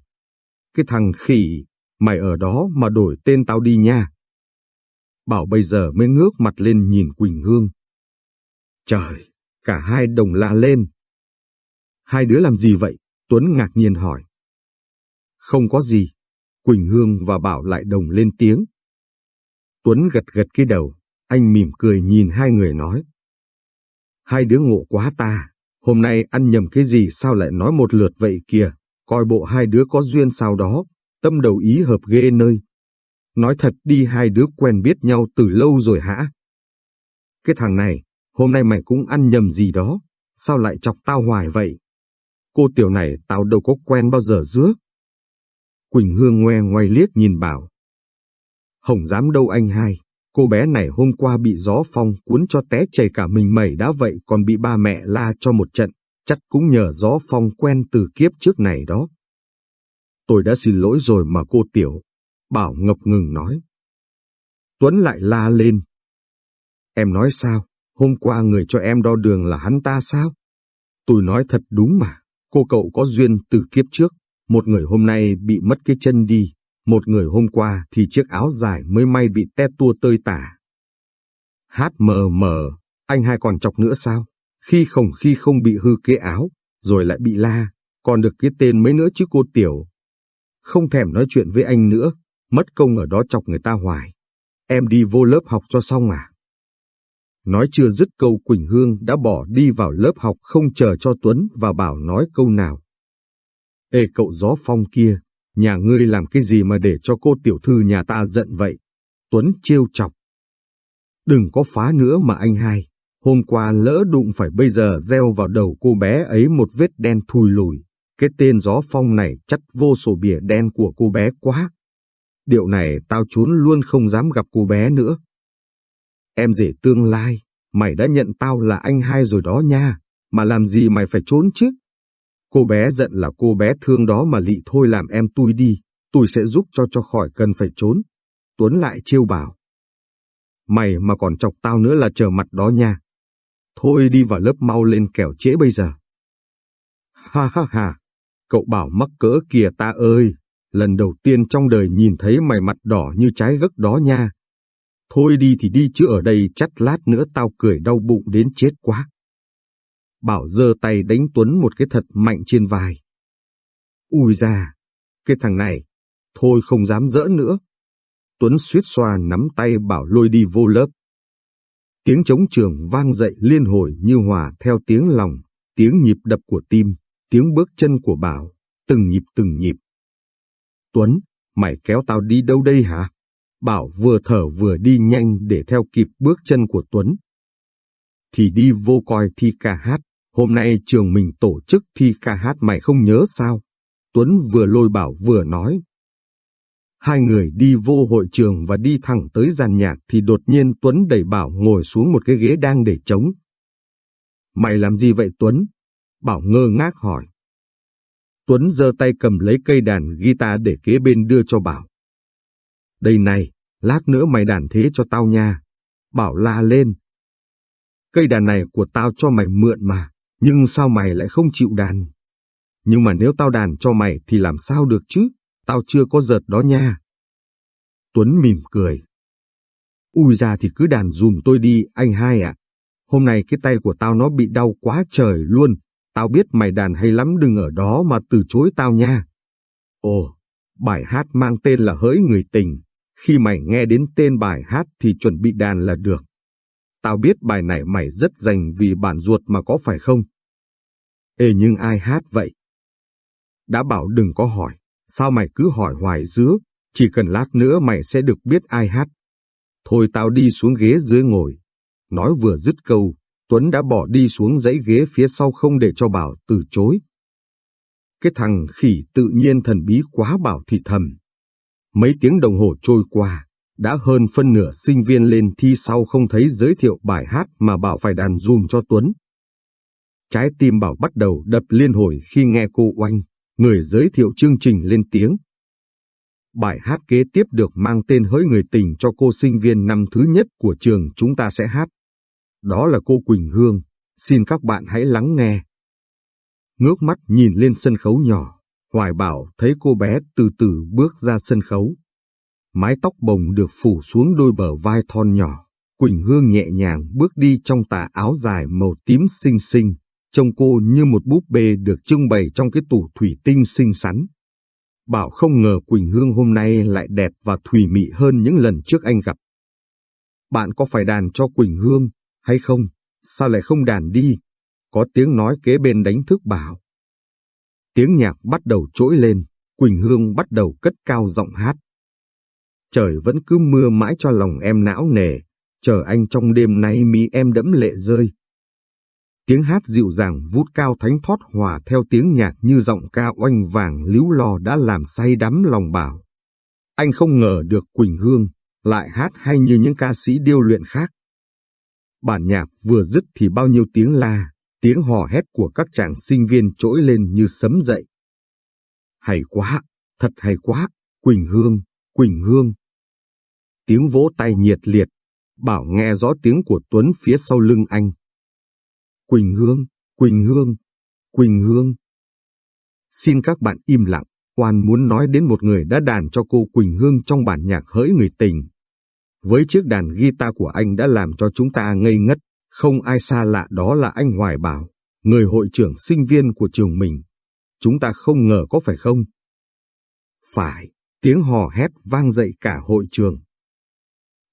S1: Cái thằng khỉ, mày ở đó mà đổi tên tao đi nha. Bảo bây giờ mới ngước mặt lên nhìn Quỳnh Hương. Trời, cả hai đồng la lên. Hai đứa làm gì vậy? Tuấn ngạc nhiên hỏi. Không có gì. Quỳnh Hương và Bảo lại đồng lên tiếng. Tuấn gật gật cái đầu, anh mỉm cười nhìn hai người nói. Hai đứa ngộ quá ta, hôm nay ăn nhầm cái gì sao lại nói một lượt vậy kìa coi bộ hai đứa có duyên sao đó, tâm đầu ý hợp ghê nơi. Nói thật đi hai đứa quen biết nhau từ lâu rồi hả? Cái thằng này, hôm nay mày cũng ăn nhầm gì đó, sao lại chọc tao hoài vậy? Cô tiểu này tao đâu có quen bao giờ dứa. Quỳnh Hương ngoe ngoay liếc nhìn bảo. Hồng dám đâu anh hai, cô bé này hôm qua bị gió phong cuốn cho té chảy cả mình mẩy đã vậy còn bị ba mẹ la cho một trận, chắc cũng nhờ gió phong quen từ kiếp trước này đó. Tôi đã xin lỗi rồi mà cô tiểu, bảo ngập ngừng nói. Tuấn lại la lên. Em nói sao, hôm qua người cho em đo đường là hắn ta sao? Tôi nói thật đúng mà, cô cậu có duyên từ kiếp trước, một người hôm nay bị mất cái chân đi, một người hôm qua thì chiếc áo dài mới may bị te tua tơi tả. Hát mờ mờ, anh hai còn chọc nữa sao? Khi không khi không bị hư cái áo, rồi lại bị la, còn được cái tên mấy nữa chứ cô Tiểu. Không thèm nói chuyện với anh nữa, mất công ở đó chọc người ta hoài. Em đi vô lớp học cho xong à? Nói chưa dứt câu Quỳnh Hương đã bỏ đi vào lớp học không chờ cho Tuấn và bảo nói câu nào. Ê cậu gió phong kia, nhà ngươi làm cái gì mà để cho cô tiểu thư nhà ta giận vậy? Tuấn trêu chọc. Đừng có phá nữa mà anh hai, hôm qua lỡ đụng phải bây giờ gieo vào đầu cô bé ấy một vết đen thùi lùi. Cái tên gió phong này chắc vô sổ bìa đen của cô bé quá. Điều này tao trốn luôn không dám gặp cô bé nữa. Em rể tương lai, mày đã nhận tao là anh hai rồi đó nha, mà làm gì mày phải trốn chứ? Cô bé giận là cô bé thương đó mà lị thôi làm em tui đi, tôi sẽ giúp cho cho khỏi cần phải trốn. Tuấn lại trêu bảo. Mày mà còn chọc tao nữa là chờ mặt đó nha. Thôi đi vào lớp mau lên kẻo trễ bây giờ. Ha ha ha, cậu bảo mắc cỡ kìa ta ơi, lần đầu tiên trong đời nhìn thấy mày mặt đỏ như trái gấc đó nha. Thôi đi thì đi chứ ở đây chắc lát nữa tao cười đau bụng đến chết quá. Bảo giơ tay đánh Tuấn một cái thật mạnh trên vai. Ui ra, cái thằng này, thôi không dám dỡ nữa. Tuấn suýt xoa nắm tay Bảo lôi đi vô lớp. Tiếng trống trường vang dậy liên hồi như hòa theo tiếng lòng, tiếng nhịp đập của tim, tiếng bước chân của Bảo, từng nhịp từng nhịp. Tuấn, mày kéo tao đi đâu đây hả? Bảo vừa thở vừa đi nhanh để theo kịp bước chân của Tuấn. Thì đi vô coi thi ca hát, hôm nay trường mình tổ chức thi ca hát mày không nhớ sao? Tuấn vừa lôi Bảo vừa nói. Hai người đi vô hội trường và đi thẳng tới gian nhạc thì đột nhiên Tuấn đẩy Bảo ngồi xuống một cái ghế đang để trống. Mày làm gì vậy Tuấn? Bảo ngơ ngác hỏi. Tuấn giơ tay cầm lấy cây đàn guitar để kế bên đưa cho Bảo. Đây này, lát nữa mày đàn thế cho tao nha. Bảo la lên. Cây đàn này của tao cho mày mượn mà, nhưng sao mày lại không chịu đàn? Nhưng mà nếu tao đàn cho mày thì làm sao được chứ? Tao chưa có giật đó nha. Tuấn mỉm cười. Ui ra thì cứ đàn dùm tôi đi, anh hai ạ. Hôm nay cái tay của tao nó bị đau quá trời luôn. Tao biết mày đàn hay lắm đừng ở đó mà từ chối tao nha. Ồ, bài hát mang tên là Hỡi Người Tình. Khi mày nghe đến tên bài hát thì chuẩn bị đàn là được. Tao biết bài này mày rất dành vì bản ruột mà có phải không? Ê nhưng ai hát vậy? Đã bảo đừng có hỏi, sao mày cứ hỏi hoài dứa, chỉ cần lát nữa mày sẽ được biết ai hát. Thôi tao đi xuống ghế dưới ngồi. Nói vừa dứt câu, Tuấn đã bỏ đi xuống dãy ghế phía sau không để cho Bảo từ chối. Cái thằng khỉ tự nhiên thần bí quá Bảo thì thầm. Mấy tiếng đồng hồ trôi qua, đã hơn phân nửa sinh viên lên thi sau không thấy giới thiệu bài hát mà Bảo phải đàn dùm cho Tuấn. Trái tim Bảo bắt đầu đập liên hồi khi nghe cô Oanh, người giới thiệu chương trình lên tiếng. Bài hát kế tiếp được mang tên Hỡi Người Tình cho cô sinh viên năm thứ nhất của trường chúng ta sẽ hát. Đó là cô Quỳnh Hương, xin các bạn hãy lắng nghe. Ngước mắt nhìn lên sân khấu nhỏ, Hoài Bảo thấy cô bé từ từ bước ra sân khấu. Mái tóc bồng được phủ xuống đôi bờ vai thon nhỏ, Quỳnh Hương nhẹ nhàng bước đi trong tà áo dài màu tím xinh xinh, trông cô như một búp bê được trưng bày trong cái tủ thủy tinh xinh xắn. Bảo không ngờ Quỳnh Hương hôm nay lại đẹp và thủy mị hơn những lần trước anh gặp. Bạn có phải đàn cho Quỳnh Hương, hay không? Sao lại không đàn đi? Có tiếng nói kế bên đánh thức Bảo. Tiếng nhạc bắt đầu trỗi lên, Quỳnh Hương bắt đầu cất cao giọng hát. Trời vẫn cứ mưa mãi cho lòng em não nề, chờ anh trong đêm nay mi em đẫm lệ rơi. Tiếng hát dịu dàng vút cao thánh thót hòa theo tiếng nhạc như giọng ca oanh vàng líu lo đã làm say đắm lòng bảo. Anh không ngờ được Quỳnh Hương lại hát hay như những ca sĩ điêu luyện khác. Bản nhạc vừa dứt thì bao nhiêu tiếng la, tiếng hò hét của các chàng sinh viên trỗi lên như sấm dậy. Hay quá, thật hay quá, Quỳnh Hương, Quỳnh Hương. Tiếng vỗ tay nhiệt liệt, bảo nghe rõ tiếng của Tuấn phía sau lưng anh. Quỳnh Hương, Quỳnh Hương, Quỳnh Hương. Xin các bạn im lặng, Oan muốn nói đến một người đã đàn cho cô Quỳnh Hương trong bản nhạc hỡi người tình. Với chiếc đàn guitar của anh đã làm cho chúng ta ngây ngất, không ai xa lạ đó là anh Hoài Bảo, người hội trưởng sinh viên của trường mình. Chúng ta không ngờ có phải không? Phải, tiếng hò hét vang dậy cả hội trường.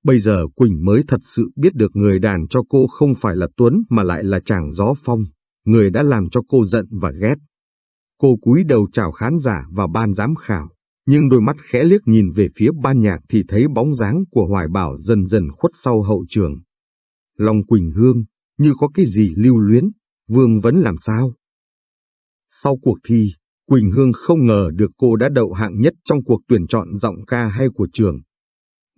S1: Bây giờ Quỳnh mới thật sự biết được người đàn cho cô không phải là Tuấn mà lại là chàng gió phong, người đã làm cho cô giận và ghét. Cô cúi đầu chào khán giả và ban giám khảo, nhưng đôi mắt khẽ liếc nhìn về phía ban nhạc thì thấy bóng dáng của Hoài Bảo dần dần khuất sau hậu trường. Lòng Quỳnh Hương, như có cái gì lưu luyến, Vương vẫn làm sao? Sau cuộc thi, Quỳnh Hương không ngờ được cô đã đậu hạng nhất trong cuộc tuyển chọn giọng ca hay của trường.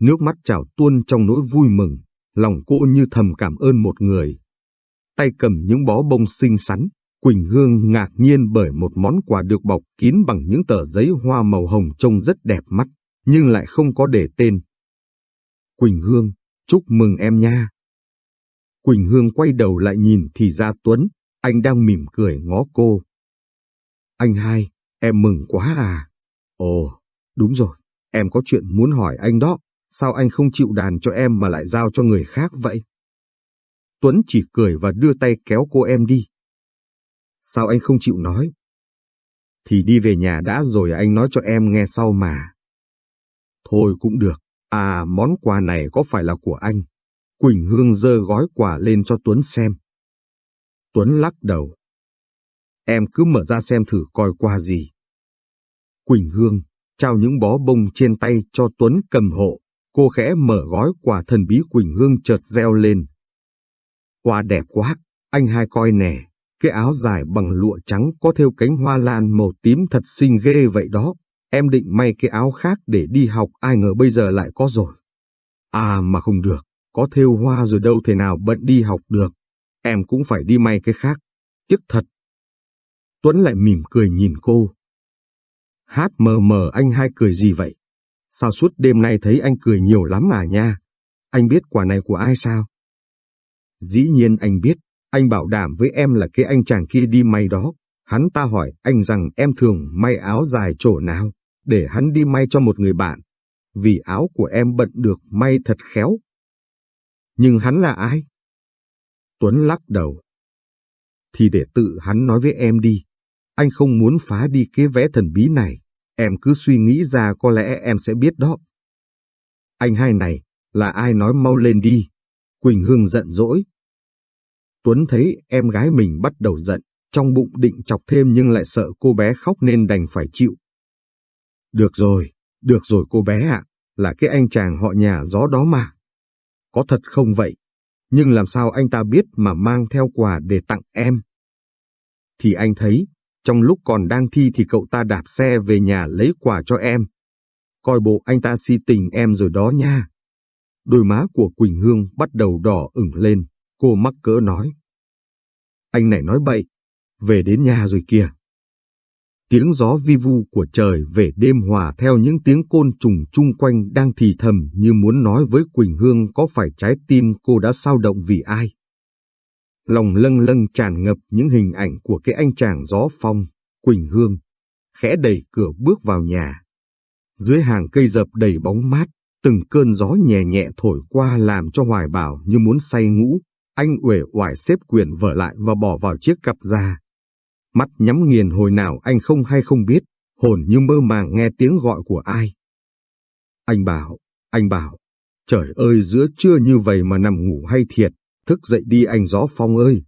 S1: Nước mắt trào tuôn trong nỗi vui mừng, lòng cô như thầm cảm ơn một người. Tay cầm những bó bông xinh xắn, Quỳnh Hương ngạc nhiên bởi một món quà được bọc kín bằng những tờ giấy hoa màu hồng trông rất đẹp mắt, nhưng lại không có để tên. Quỳnh Hương, chúc mừng em nha. Quỳnh Hương quay đầu lại nhìn thì ra Tuấn, anh đang mỉm cười ngó cô. Anh hai, em mừng quá à. Ồ, đúng rồi, em có chuyện muốn hỏi anh đó, sao anh không chịu đàn cho em mà lại giao cho người khác vậy? Tuấn chỉ cười và đưa tay kéo cô em đi. Sao anh không chịu nói? Thì đi về nhà đã rồi anh nói cho em nghe sau mà. Thôi cũng được. À, món quà này có phải là của anh? Quỳnh Hương dơ gói quà lên cho Tuấn xem. Tuấn lắc đầu. Em cứ mở ra xem thử coi quà gì. Quỳnh Hương trao những bó bông trên tay cho Tuấn cầm hộ. Cô khẽ mở gói quà thần bí Quỳnh Hương chợt reo lên. Quà đẹp quá, anh hai coi nè. Cái áo dài bằng lụa trắng có thêu cánh hoa lan màu tím thật xinh ghê vậy đó. Em định may cái áo khác để đi học ai ngờ bây giờ lại có rồi. À mà không được, có thêu hoa rồi đâu thể nào bận đi học được. Em cũng phải đi may cái khác. Tiếc thật. Tuấn lại mỉm cười nhìn cô. Hát mờ mờ anh hai cười gì vậy? Sao suốt đêm nay thấy anh cười nhiều lắm à nha? Anh biết quả này của ai sao? Dĩ nhiên anh biết, anh bảo đảm với em là cái anh chàng kia đi may đó. Hắn ta hỏi anh rằng em thường may áo dài chỗ nào, để hắn đi may cho một người bạn. Vì áo của em bận được may thật khéo. Nhưng hắn là ai? Tuấn lắc đầu. Thì để tự hắn nói với em đi. Anh không muốn phá đi cái vẽ thần bí này. Em cứ suy nghĩ ra có lẽ em sẽ biết đó. Anh hai này, là ai nói mau lên đi. Quỳnh Hương giận dỗi, Tuấn thấy em gái mình bắt đầu giận, trong bụng định chọc thêm nhưng lại sợ cô bé khóc nên đành phải chịu. Được rồi, được rồi cô bé ạ, là cái anh chàng họ nhà gió đó mà. Có thật không vậy? Nhưng làm sao anh ta biết mà mang theo quà để tặng em? Thì anh thấy, trong lúc còn đang thi thì cậu ta đạp xe về nhà lấy quà cho em. Coi bộ anh ta si tình em rồi đó nha. Đôi má của Quỳnh Hương bắt đầu đỏ ửng lên. Cô mắc cỡ nói. Anh này nói bậy, về đến nhà rồi kìa. Tiếng gió vi vu của trời về đêm hòa theo những tiếng côn trùng chung quanh đang thì thầm như muốn nói với Quỳnh Hương có phải trái tim cô đã sao động vì ai. Lòng lâng lâng tràn ngập những hình ảnh của cái anh chàng gió phong, Quỳnh Hương, khẽ đẩy cửa bước vào nhà. Dưới hàng cây dập đầy bóng mát, từng cơn gió nhẹ nhẹ thổi qua làm cho Hoài Bảo như muốn say ngũ, anh uể oải xếp quyển vở lại và bỏ vào chiếc cặp ra. Mắt nhắm nghiền hồi nào anh không hay không biết, hồn như mơ màng nghe tiếng gọi của ai. Anh bảo, anh bảo, trời ơi giữa trưa như vậy mà nằm ngủ hay thiệt, thức dậy đi anh gió phong ơi.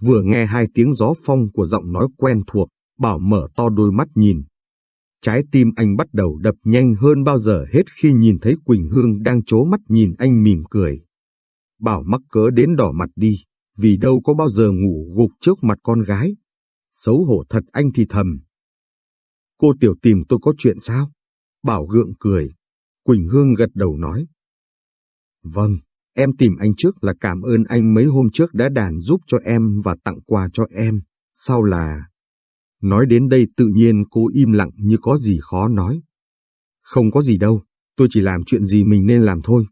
S1: Vừa nghe hai tiếng gió phong của giọng nói quen thuộc, bảo mở to đôi mắt nhìn. Trái tim anh bắt đầu đập nhanh hơn bao giờ hết khi nhìn thấy Quỳnh Hương đang chố mắt nhìn anh mỉm cười. Bảo mắc cớ đến đỏ mặt đi, vì đâu có bao giờ ngủ gục trước mặt con gái. Xấu hổ thật anh thì thầm. Cô tiểu tìm tôi có chuyện sao? Bảo gượng cười. Quỳnh Hương gật đầu nói. Vâng, em tìm anh trước là cảm ơn anh mấy hôm trước đã đàn giúp cho em và tặng quà cho em. Sau là... Nói đến đây tự nhiên cô im lặng như có gì khó nói. Không có gì đâu, tôi chỉ làm chuyện gì mình nên làm thôi.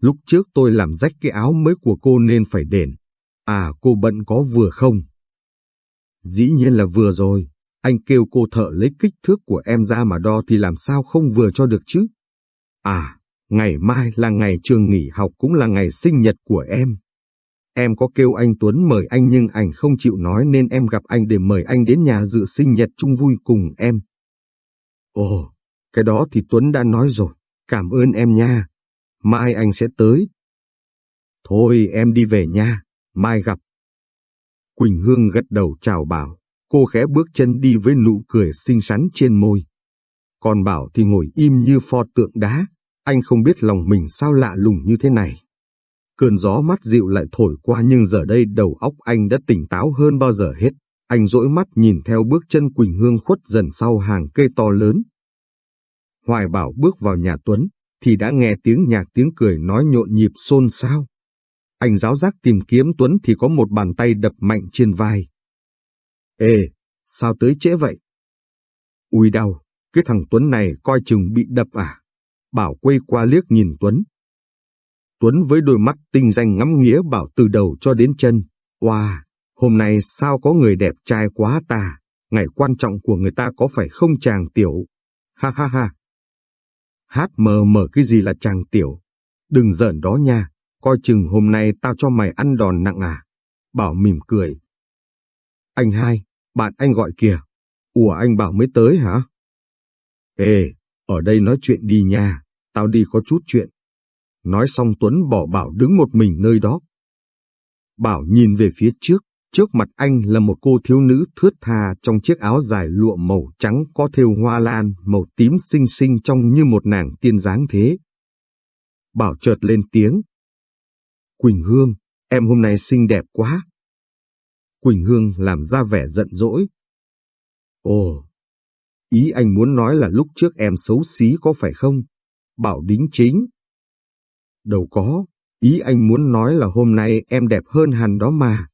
S1: Lúc trước tôi làm rách cái áo mới của cô nên phải đền. À cô bận có vừa không? Dĩ nhiên là vừa rồi. Anh kêu cô thợ lấy kích thước của em ra mà đo thì làm sao không vừa cho được chứ? À, ngày mai là ngày trường nghỉ học cũng là ngày sinh nhật của em. Em có kêu anh Tuấn mời anh nhưng anh không chịu nói nên em gặp anh để mời anh đến nhà dự sinh nhật chung vui cùng em. Ồ, cái đó thì Tuấn đã nói rồi, cảm ơn em nha. Mai anh sẽ tới. Thôi em đi về nha, mai gặp. Quỳnh Hương gật đầu chào Bảo, cô khẽ bước chân đi với nụ cười xinh xắn trên môi. Còn Bảo thì ngồi im như pho tượng đá, anh không biết lòng mình sao lạ lùng như thế này. Cơn gió mắt dịu lại thổi qua nhưng giờ đây đầu óc anh đã tỉnh táo hơn bao giờ hết. Anh dỗi mắt nhìn theo bước chân Quỳnh Hương khuất dần sau hàng cây to lớn. Hoài Bảo bước vào nhà Tuấn, thì đã nghe tiếng nhạc tiếng cười nói nhộn nhịp xôn xao. Anh giáo giác tìm kiếm Tuấn thì có một bàn tay đập mạnh trên vai. Ê, sao tới trễ vậy? Ui đau, cái thằng Tuấn này coi chừng bị đập à? Bảo quay qua liếc nhìn Tuấn. Tuấn với đôi mắt tinh danh ngắm nghĩa bảo từ đầu cho đến chân. Wow, hôm nay sao có người đẹp trai quá ta, ngày quan trọng của người ta có phải không chàng tiểu? Ha ha ha. Hát mờ mờ cái gì là chàng tiểu? Đừng giỡn đó nha, coi chừng hôm nay tao cho mày ăn đòn nặng à? Bảo mỉm cười. Anh hai, bạn anh gọi kìa. Ủa anh bảo mới tới hả? Ê, ở đây nói chuyện đi nha, tao đi có chút chuyện. Nói xong Tuấn bỏ Bảo đứng một mình nơi đó. Bảo nhìn về phía trước, trước mặt anh là một cô thiếu nữ thướt tha trong chiếc áo dài lụa màu trắng có thêu hoa lan màu tím xinh xinh trông như một nàng tiên dáng thế. Bảo chợt lên tiếng. Quỳnh Hương, em hôm nay xinh đẹp quá. Quỳnh Hương làm ra vẻ giận dỗi. Ồ, ý anh muốn nói là lúc trước em xấu xí có phải không? Bảo đính chính. Đâu có, ý anh muốn nói là hôm nay em đẹp hơn hẳn đó mà.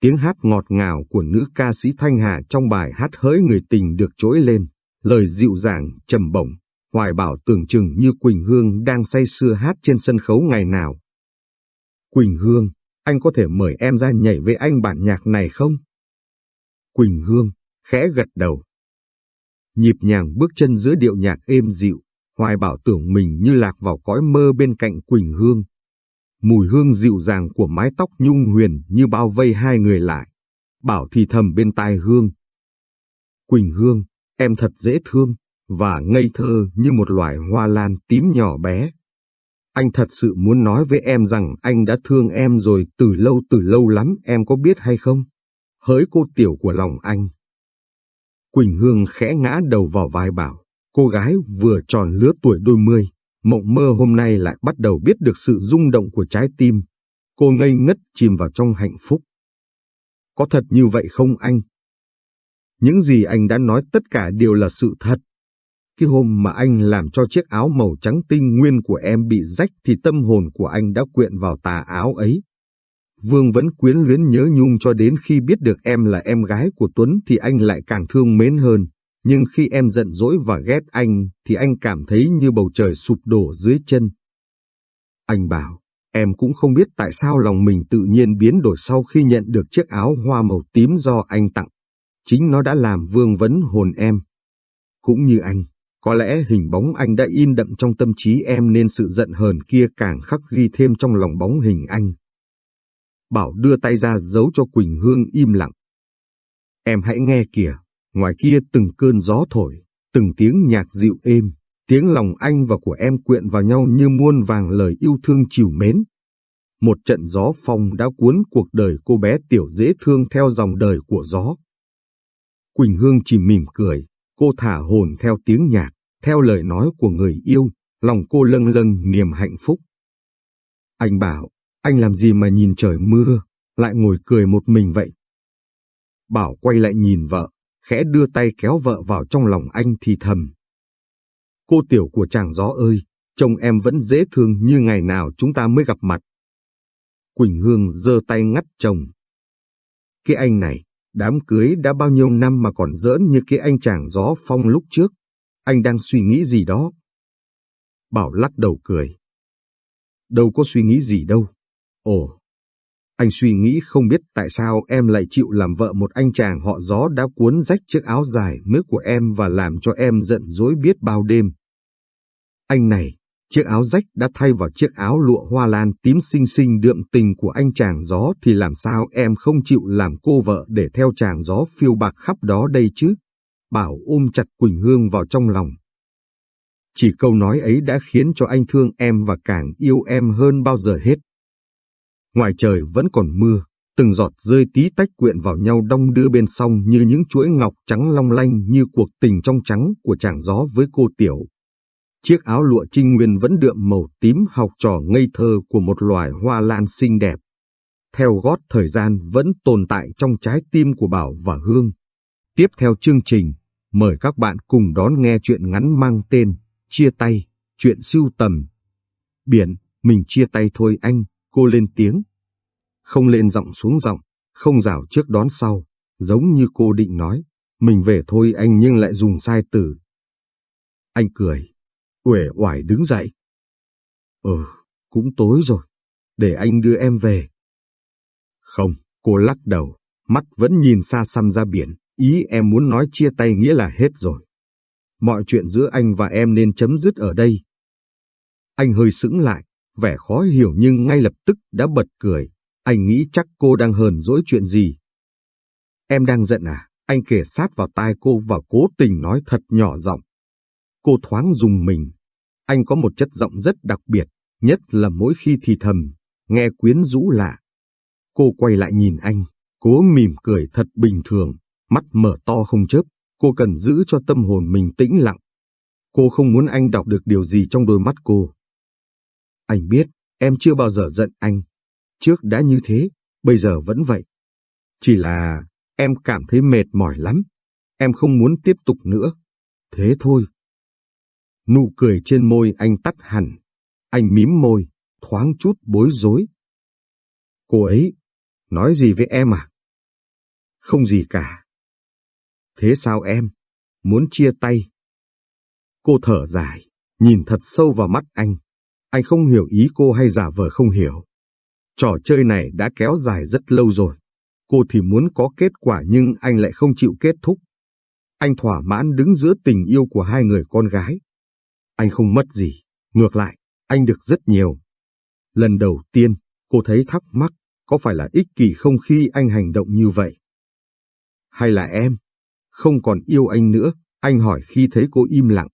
S1: Tiếng hát ngọt ngào của nữ ca sĩ Thanh Hà trong bài hát hỡi người tình được trỗi lên, lời dịu dàng, trầm bổng, hoài bảo tưởng chừng như Quỳnh Hương đang say sưa hát trên sân khấu ngày nào. Quỳnh Hương, anh có thể mời em ra nhảy với anh bản nhạc này không? Quỳnh Hương, khẽ gật đầu. Nhịp nhàng bước chân giữa điệu nhạc êm dịu, Hoài Bảo tưởng mình như lạc vào cõi mơ bên cạnh Quỳnh Hương. Mùi hương dịu dàng của mái tóc nhung huyền như bao vây hai người lại. Bảo thì thầm bên tai Hương. Quỳnh Hương, em thật dễ thương, và ngây thơ như một loài hoa lan tím nhỏ bé. Anh thật sự muốn nói với em rằng anh đã thương em rồi từ lâu từ lâu lắm em có biết hay không? Hỡi cô tiểu của lòng anh. Quỳnh Hương khẽ ngã đầu vào vai Bảo. Cô gái vừa tròn lứa tuổi đôi mươi, mộng mơ hôm nay lại bắt đầu biết được sự rung động của trái tim. Cô ngây ngất chìm vào trong hạnh phúc. Có thật như vậy không anh? Những gì anh đã nói tất cả đều là sự thật. Cái hôm mà anh làm cho chiếc áo màu trắng tinh nguyên của em bị rách thì tâm hồn của anh đã quyện vào tà áo ấy. Vương vẫn quyến luyến nhớ nhung cho đến khi biết được em là em gái của Tuấn thì anh lại càng thương mến hơn. Nhưng khi em giận dỗi và ghét anh thì anh cảm thấy như bầu trời sụp đổ dưới chân. Anh bảo, em cũng không biết tại sao lòng mình tự nhiên biến đổi sau khi nhận được chiếc áo hoa màu tím do anh tặng. Chính nó đã làm vương vấn hồn em. Cũng như anh, có lẽ hình bóng anh đã in đậm trong tâm trí em nên sự giận hờn kia càng khắc ghi thêm trong lòng bóng hình anh. Bảo đưa tay ra giấu cho Quỳnh Hương im lặng. Em hãy nghe kìa. Ngoài kia từng cơn gió thổi, từng tiếng nhạc dịu êm, tiếng lòng anh và của em quyện vào nhau như muôn vàng lời yêu thương chiều mến. Một trận gió phong đã cuốn cuộc đời cô bé tiểu dễ thương theo dòng đời của gió. Quỳnh Hương chỉ mỉm cười, Cô thả hồn theo tiếng nhạc, theo lời nói của người yêu, lòng cô lâng lâng niềm hạnh phúc. Anh bảo, anh làm gì mà nhìn trời mưa, lại ngồi cười một mình vậy? Bảo quay lại nhìn vợ, khẽ đưa tay kéo vợ vào trong lòng anh thì thầm. Cô tiểu của chàng gió ơi, chồng em vẫn dễ thương như ngày nào chúng ta mới gặp mặt. Quỳnh Hương giơ tay ngắt chồng. Cái anh này, đám cưới đã bao nhiêu năm mà còn giỡn như cái anh chàng gió phong lúc trước. Anh đang suy nghĩ gì đó? Bảo lắc đầu cười. Đâu có suy nghĩ gì đâu. Ồ, anh suy nghĩ không biết tại sao em lại chịu làm vợ một anh chàng họ gió đã cuốn rách chiếc áo dài mới của em và làm cho em giận dỗi biết bao đêm. Anh này, chiếc áo rách đã thay vào chiếc áo lụa hoa lan tím xinh xinh đượm tình của anh chàng gió thì làm sao em không chịu làm cô vợ để theo chàng gió phiêu bạc khắp đó đây chứ? Bảo ôm chặt Quỳnh Hương vào trong lòng. Chỉ câu nói ấy đã khiến cho anh thương em và càng yêu em hơn bao giờ hết. Ngoài trời vẫn còn mưa, từng giọt rơi tí tách quyện vào nhau đong đưa bên sông như những chuỗi ngọc trắng long lanh như cuộc tình trong trắng của chàng gió với cô tiểu. Chiếc áo lụa trinh nguyên vẫn đượm màu tím học trò ngây thơ của một loài hoa lan xinh đẹp. Theo gót thời gian vẫn tồn tại trong trái tim của Bảo và Hương. Tiếp theo chương trình, mời các bạn cùng đón nghe chuyện ngắn mang tên Chia tay, chuyện sưu tầm. Biển, mình chia tay thôi anh, cô lên tiếng. Không lên giọng xuống giọng, không rào trước đón sau, giống như cô định nói, mình về thôi anh nhưng lại dùng sai từ. Anh cười, uể oải đứng dậy. Ừ, cũng tối rồi, để anh đưa em về. Không, cô lắc đầu, mắt vẫn nhìn xa xăm ra biển, ý em muốn nói chia tay nghĩa là hết rồi. Mọi chuyện giữa anh và em nên chấm dứt ở đây. Anh hơi sững lại, vẻ khó hiểu nhưng ngay lập tức đã bật cười. Anh nghĩ chắc cô đang hờn dỗi chuyện gì. Em đang giận à? Anh kể sát vào tai cô và cố tình nói thật nhỏ giọng. Cô thoáng dùng mình. Anh có một chất giọng rất đặc biệt, nhất là mỗi khi thì thầm, nghe quyến rũ lạ. Cô quay lại nhìn anh, cố mỉm cười thật bình thường, mắt mở to không chớp. Cô cần giữ cho tâm hồn mình tĩnh lặng. Cô không muốn anh đọc được điều gì trong đôi mắt cô. Anh biết, em chưa bao giờ giận anh. Trước đã như thế, bây giờ vẫn vậy. Chỉ là em cảm thấy mệt mỏi lắm. Em không muốn tiếp tục nữa. Thế thôi. Nụ cười trên môi anh tắt hẳn. Anh mím môi, thoáng chút bối rối. Cô ấy, nói gì với em à? Không gì cả. Thế sao em? Muốn chia tay? Cô thở dài, nhìn thật sâu vào mắt anh. Anh không hiểu ý cô hay giả vờ không hiểu. Trò chơi này đã kéo dài rất lâu rồi. Cô thì muốn có kết quả nhưng anh lại không chịu kết thúc. Anh thỏa mãn đứng giữa tình yêu của hai người con gái. Anh không mất gì, ngược lại, anh được rất nhiều. Lần đầu tiên, cô thấy thắc mắc, có phải là ích kỷ không khi anh hành động như vậy? Hay là em, không còn yêu anh nữa, anh hỏi khi thấy cô im lặng.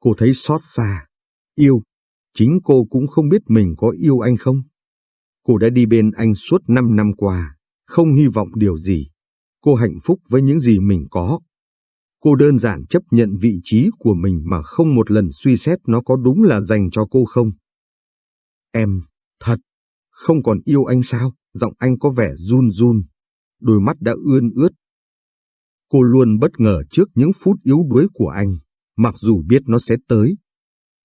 S1: Cô thấy xót xa, yêu, chính cô cũng không biết mình có yêu anh không. Cô đã đi bên anh suốt 5 năm qua, không hy vọng điều gì. Cô hạnh phúc với những gì mình có. Cô đơn giản chấp nhận vị trí của mình mà không một lần suy xét nó có đúng là dành cho cô không. Em, thật, không còn yêu anh sao? Giọng anh có vẻ run run. Đôi mắt đã ươn ướt. Cô luôn bất ngờ trước những phút yếu đuối của anh, mặc dù biết nó sẽ tới.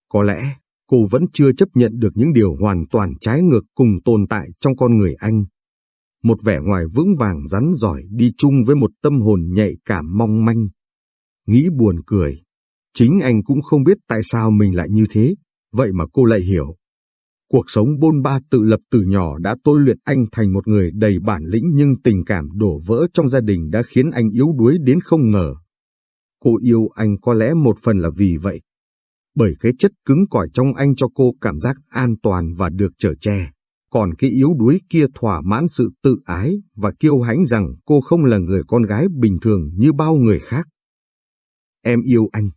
S1: Có lẽ, cô vẫn chưa chấp nhận được những điều hoàn toàn trái ngược cùng tồn tại trong con người anh. Một vẻ ngoài vững vàng rắn giỏi đi chung với một tâm hồn nhạy cảm mong manh. Nghĩ buồn cười, chính anh cũng không biết tại sao mình lại như thế, vậy mà cô lại hiểu. Cuộc sống bôn ba tự lập từ nhỏ đã tôi luyện anh thành một người đầy bản lĩnh nhưng tình cảm đổ vỡ trong gia đình đã khiến anh yếu đuối đến không ngờ. Cô yêu anh có lẽ một phần là vì vậy bởi cái chất cứng cỏi trong anh cho cô cảm giác an toàn và được chở che. Còn cái yếu đuối kia thỏa mãn sự tự ái và kiêu hãnh rằng cô không là người con gái bình thường như bao người khác. Em yêu anh.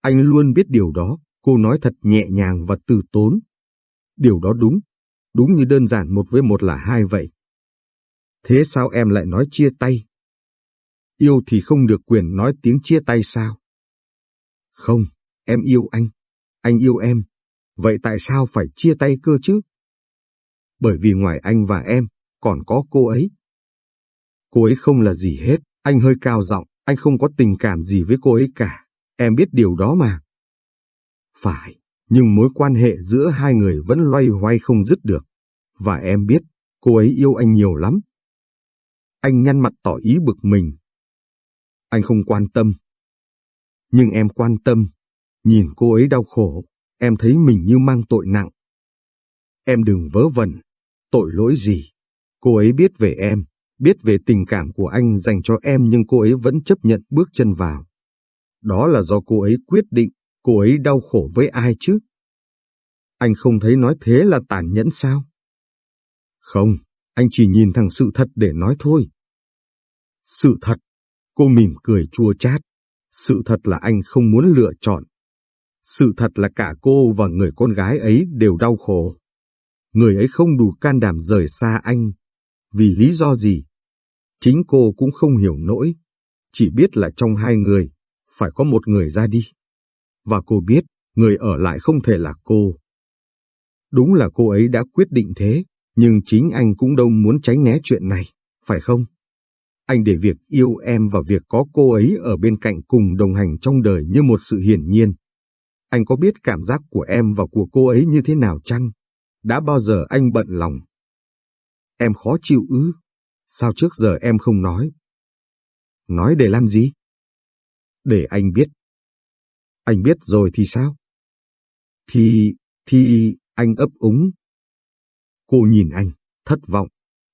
S1: Anh luôn biết điều đó, cô nói thật nhẹ nhàng và từ tốn. Điều đó đúng, đúng như đơn giản một với một là hai vậy. Thế sao em lại nói chia tay? Yêu thì không được quyền nói tiếng chia tay sao? Không, em yêu anh. Anh yêu em. Vậy tại sao phải chia tay cơ chứ? Bởi vì ngoài anh và em, còn có cô ấy. Cô ấy không là gì hết, anh hơi cao giọng, anh không có tình cảm gì với cô ấy cả. Em biết điều đó mà. Phải, nhưng mối quan hệ giữa hai người vẫn loay hoay không dứt được. Và em biết, cô ấy yêu anh nhiều lắm. Anh nhăn mặt tỏ ý bực mình. Anh không quan tâm. Nhưng em quan tâm. Nhìn cô ấy đau khổ, em thấy mình như mang tội nặng. Em đừng vớ vẩn. Tội lỗi gì? Cô ấy biết về em, biết về tình cảm của anh dành cho em nhưng cô ấy vẫn chấp nhận bước chân vào. Đó là do cô ấy quyết định, cô ấy đau khổ với ai chứ? Anh không thấy nói thế là tàn nhẫn sao? Không, anh chỉ nhìn thẳng sự thật để nói thôi. Sự thật, cô mỉm cười chua chát. Sự thật là anh không muốn lựa chọn. Sự thật là cả cô và người con gái ấy đều đau khổ. Người ấy không đủ can đảm rời xa anh. Vì lý do gì? Chính cô cũng không hiểu nỗi. Chỉ biết là trong hai người, phải có một người ra đi. Và cô biết, người ở lại không thể là cô. Đúng là cô ấy đã quyết định thế, nhưng chính anh cũng đâu muốn tránh né chuyện này, phải không? Anh để việc yêu em và việc có cô ấy ở bên cạnh cùng đồng hành trong đời như một sự hiển nhiên. Anh có biết cảm giác của em và của cô ấy như thế nào chăng? Đã bao giờ anh bận lòng? Em khó chịu ư? Sao trước giờ em không nói? Nói để làm gì? Để anh biết. Anh biết rồi thì sao? Thì, thì, anh ấp úng. Cô nhìn anh, thất vọng.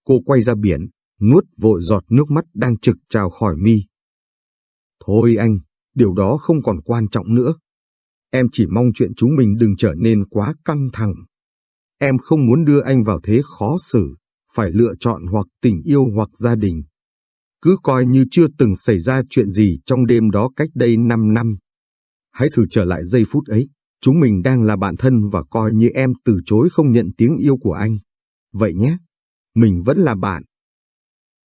S1: Cô quay ra biển, nuốt vội giọt nước mắt đang trực trào khỏi mi. Thôi anh, điều đó không còn quan trọng nữa. Em chỉ mong chuyện chúng mình đừng trở nên quá căng thẳng. Em không muốn đưa anh vào thế khó xử, phải lựa chọn hoặc tình yêu hoặc gia đình. Cứ coi như chưa từng xảy ra chuyện gì trong đêm đó cách đây 5 năm. Hãy thử trở lại giây phút ấy, chúng mình đang là bạn thân và coi như em từ chối không nhận tiếng yêu của anh. Vậy nhé, mình vẫn là bạn.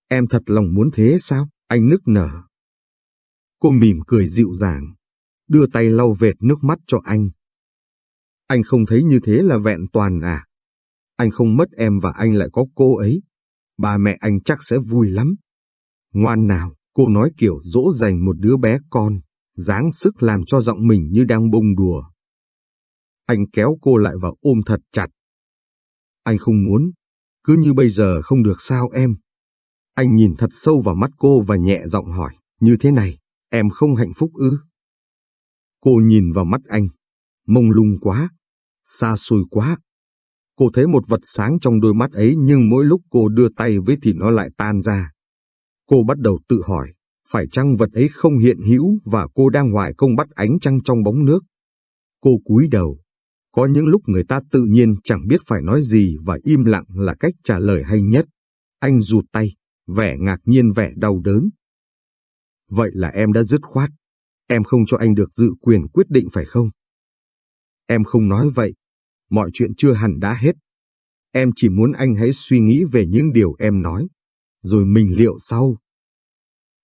S1: Em thật lòng muốn thế sao? Anh nức nở. Cô mỉm cười dịu dàng, đưa tay lau vệt nước mắt cho anh. Anh không thấy như thế là vẹn toàn à? Anh không mất em và anh lại có cô ấy. Ba mẹ anh chắc sẽ vui lắm. Ngoan nào, cô nói kiểu dỗ dành một đứa bé con, dáng sức làm cho giọng mình như đang bông đùa. Anh kéo cô lại và ôm thật chặt. Anh không muốn, cứ như bây giờ không được sao em. Anh nhìn thật sâu vào mắt cô và nhẹ giọng hỏi, như thế này, em không hạnh phúc ư? Cô nhìn vào mắt anh, mông lung quá, xa xôi quá. Cô thấy một vật sáng trong đôi mắt ấy nhưng mỗi lúc cô đưa tay với thì nó lại tan ra. Cô bắt đầu tự hỏi, phải chăng vật ấy không hiện hữu và cô đang hoài công bắt ánh trăng trong bóng nước? Cô cúi đầu. Có những lúc người ta tự nhiên chẳng biết phải nói gì và im lặng là cách trả lời hay nhất. Anh rụt tay, vẻ ngạc nhiên vẻ đau đớn. Vậy là em đã dứt khoát. Em không cho anh được dự quyền quyết định phải không? Em không nói vậy. Mọi chuyện chưa hẳn đã hết. Em chỉ muốn anh hãy suy nghĩ về những điều em nói, rồi mình liệu sau.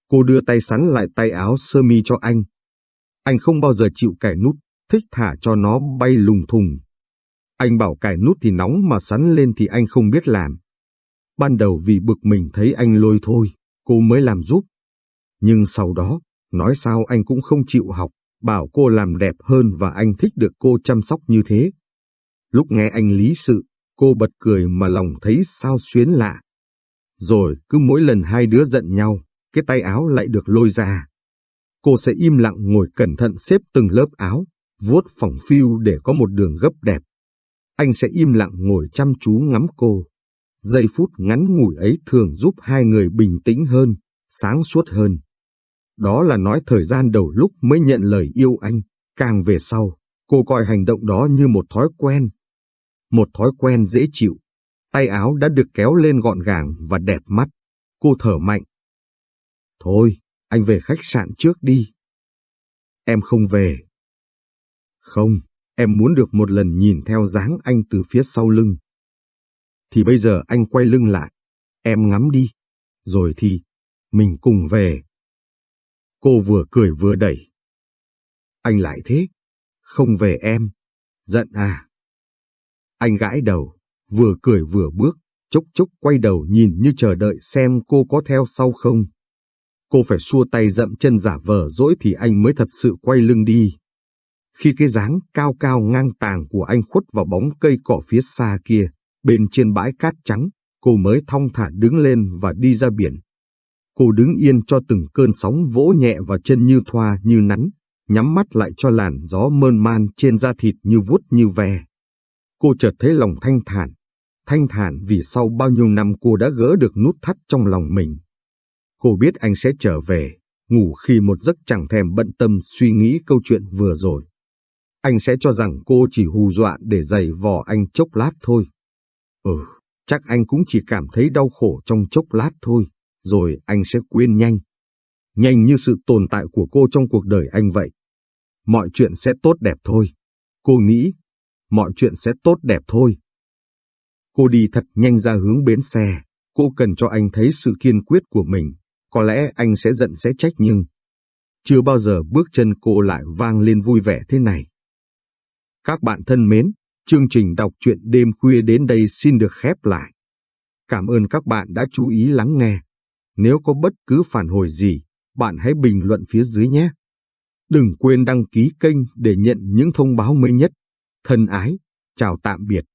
S1: Cô đưa tay sắn lại tay áo sơ mi cho anh. Anh không bao giờ chịu cài nút, thích thả cho nó bay lùng thùng. Anh bảo cài nút thì nóng mà sắn lên thì anh không biết làm. Ban đầu vì bực mình thấy anh lôi thôi, cô mới làm giúp. Nhưng sau đó, nói sao anh cũng không chịu học, bảo cô làm đẹp hơn và anh thích được cô chăm sóc như thế. Lúc nghe anh lý sự, cô bật cười mà lòng thấy sao xuyến lạ. Rồi cứ mỗi lần hai đứa giận nhau, cái tay áo lại được lôi ra. Cô sẽ im lặng ngồi cẩn thận xếp từng lớp áo, vuốt phẳng phiu để có một đường gấp đẹp. Anh sẽ im lặng ngồi chăm chú ngắm cô. Giây phút ngắn ngủi ấy thường giúp hai người bình tĩnh hơn, sáng suốt hơn. Đó là nói thời gian đầu lúc mới nhận lời yêu anh, càng về sau, cô coi hành động đó như một thói quen. Một thói quen dễ chịu. Tay áo đã được kéo lên gọn gàng và đẹp mắt. Cô thở mạnh. Thôi, anh về khách sạn trước đi. Em không về. Không, em muốn được một lần nhìn theo dáng anh từ phía sau lưng. Thì bây giờ anh quay lưng lại. Em ngắm đi. Rồi thì, mình cùng về. Cô vừa cười vừa đẩy. Anh lại thế? Không về em. Giận à? Anh gãi đầu, vừa cười vừa bước, chốc chốc quay đầu nhìn như chờ đợi xem cô có theo sau không. Cô phải xua tay dậm chân giả vờ dỗi thì anh mới thật sự quay lưng đi. Khi cái dáng cao cao ngang tàng của anh khuất vào bóng cây cỏ phía xa kia, bên trên bãi cát trắng, cô mới thong thả đứng lên và đi ra biển. Cô đứng yên cho từng cơn sóng vỗ nhẹ vào chân như thoa như nắn, nhắm mắt lại cho làn gió mơn man trên da thịt như vuốt như ve. Cô chợt thấy lòng thanh thản, thanh thản vì sau bao nhiêu năm cô đã gỡ được nút thắt trong lòng mình. Cô biết anh sẽ trở về, ngủ khi một giấc chẳng thèm bận tâm suy nghĩ câu chuyện vừa rồi. Anh sẽ cho rằng cô chỉ hù dọa để giày vò anh chốc lát thôi. Ừ, chắc anh cũng chỉ cảm thấy đau khổ trong chốc lát thôi, rồi anh sẽ quên nhanh. Nhanh như sự tồn tại của cô trong cuộc đời anh vậy. Mọi chuyện sẽ tốt đẹp thôi. Cô nghĩ, mọi chuyện sẽ tốt đẹp thôi. Cô đi thật nhanh ra hướng bến xe, cô cần cho anh thấy sự kiên quyết của mình. Có lẽ anh sẽ giận sẽ trách nhưng... Chưa bao giờ bước chân cô lại vang lên vui vẻ thế này. Các bạn thân mến, chương trình đọc truyện đêm khuya đến đây xin được khép lại. Cảm ơn các bạn đã chú ý lắng nghe. Nếu có bất cứ phản hồi gì, bạn hãy bình luận phía dưới nhé. Đừng quên đăng ký kênh để nhận những thông báo mới nhất. Thân ái, chào tạm biệt.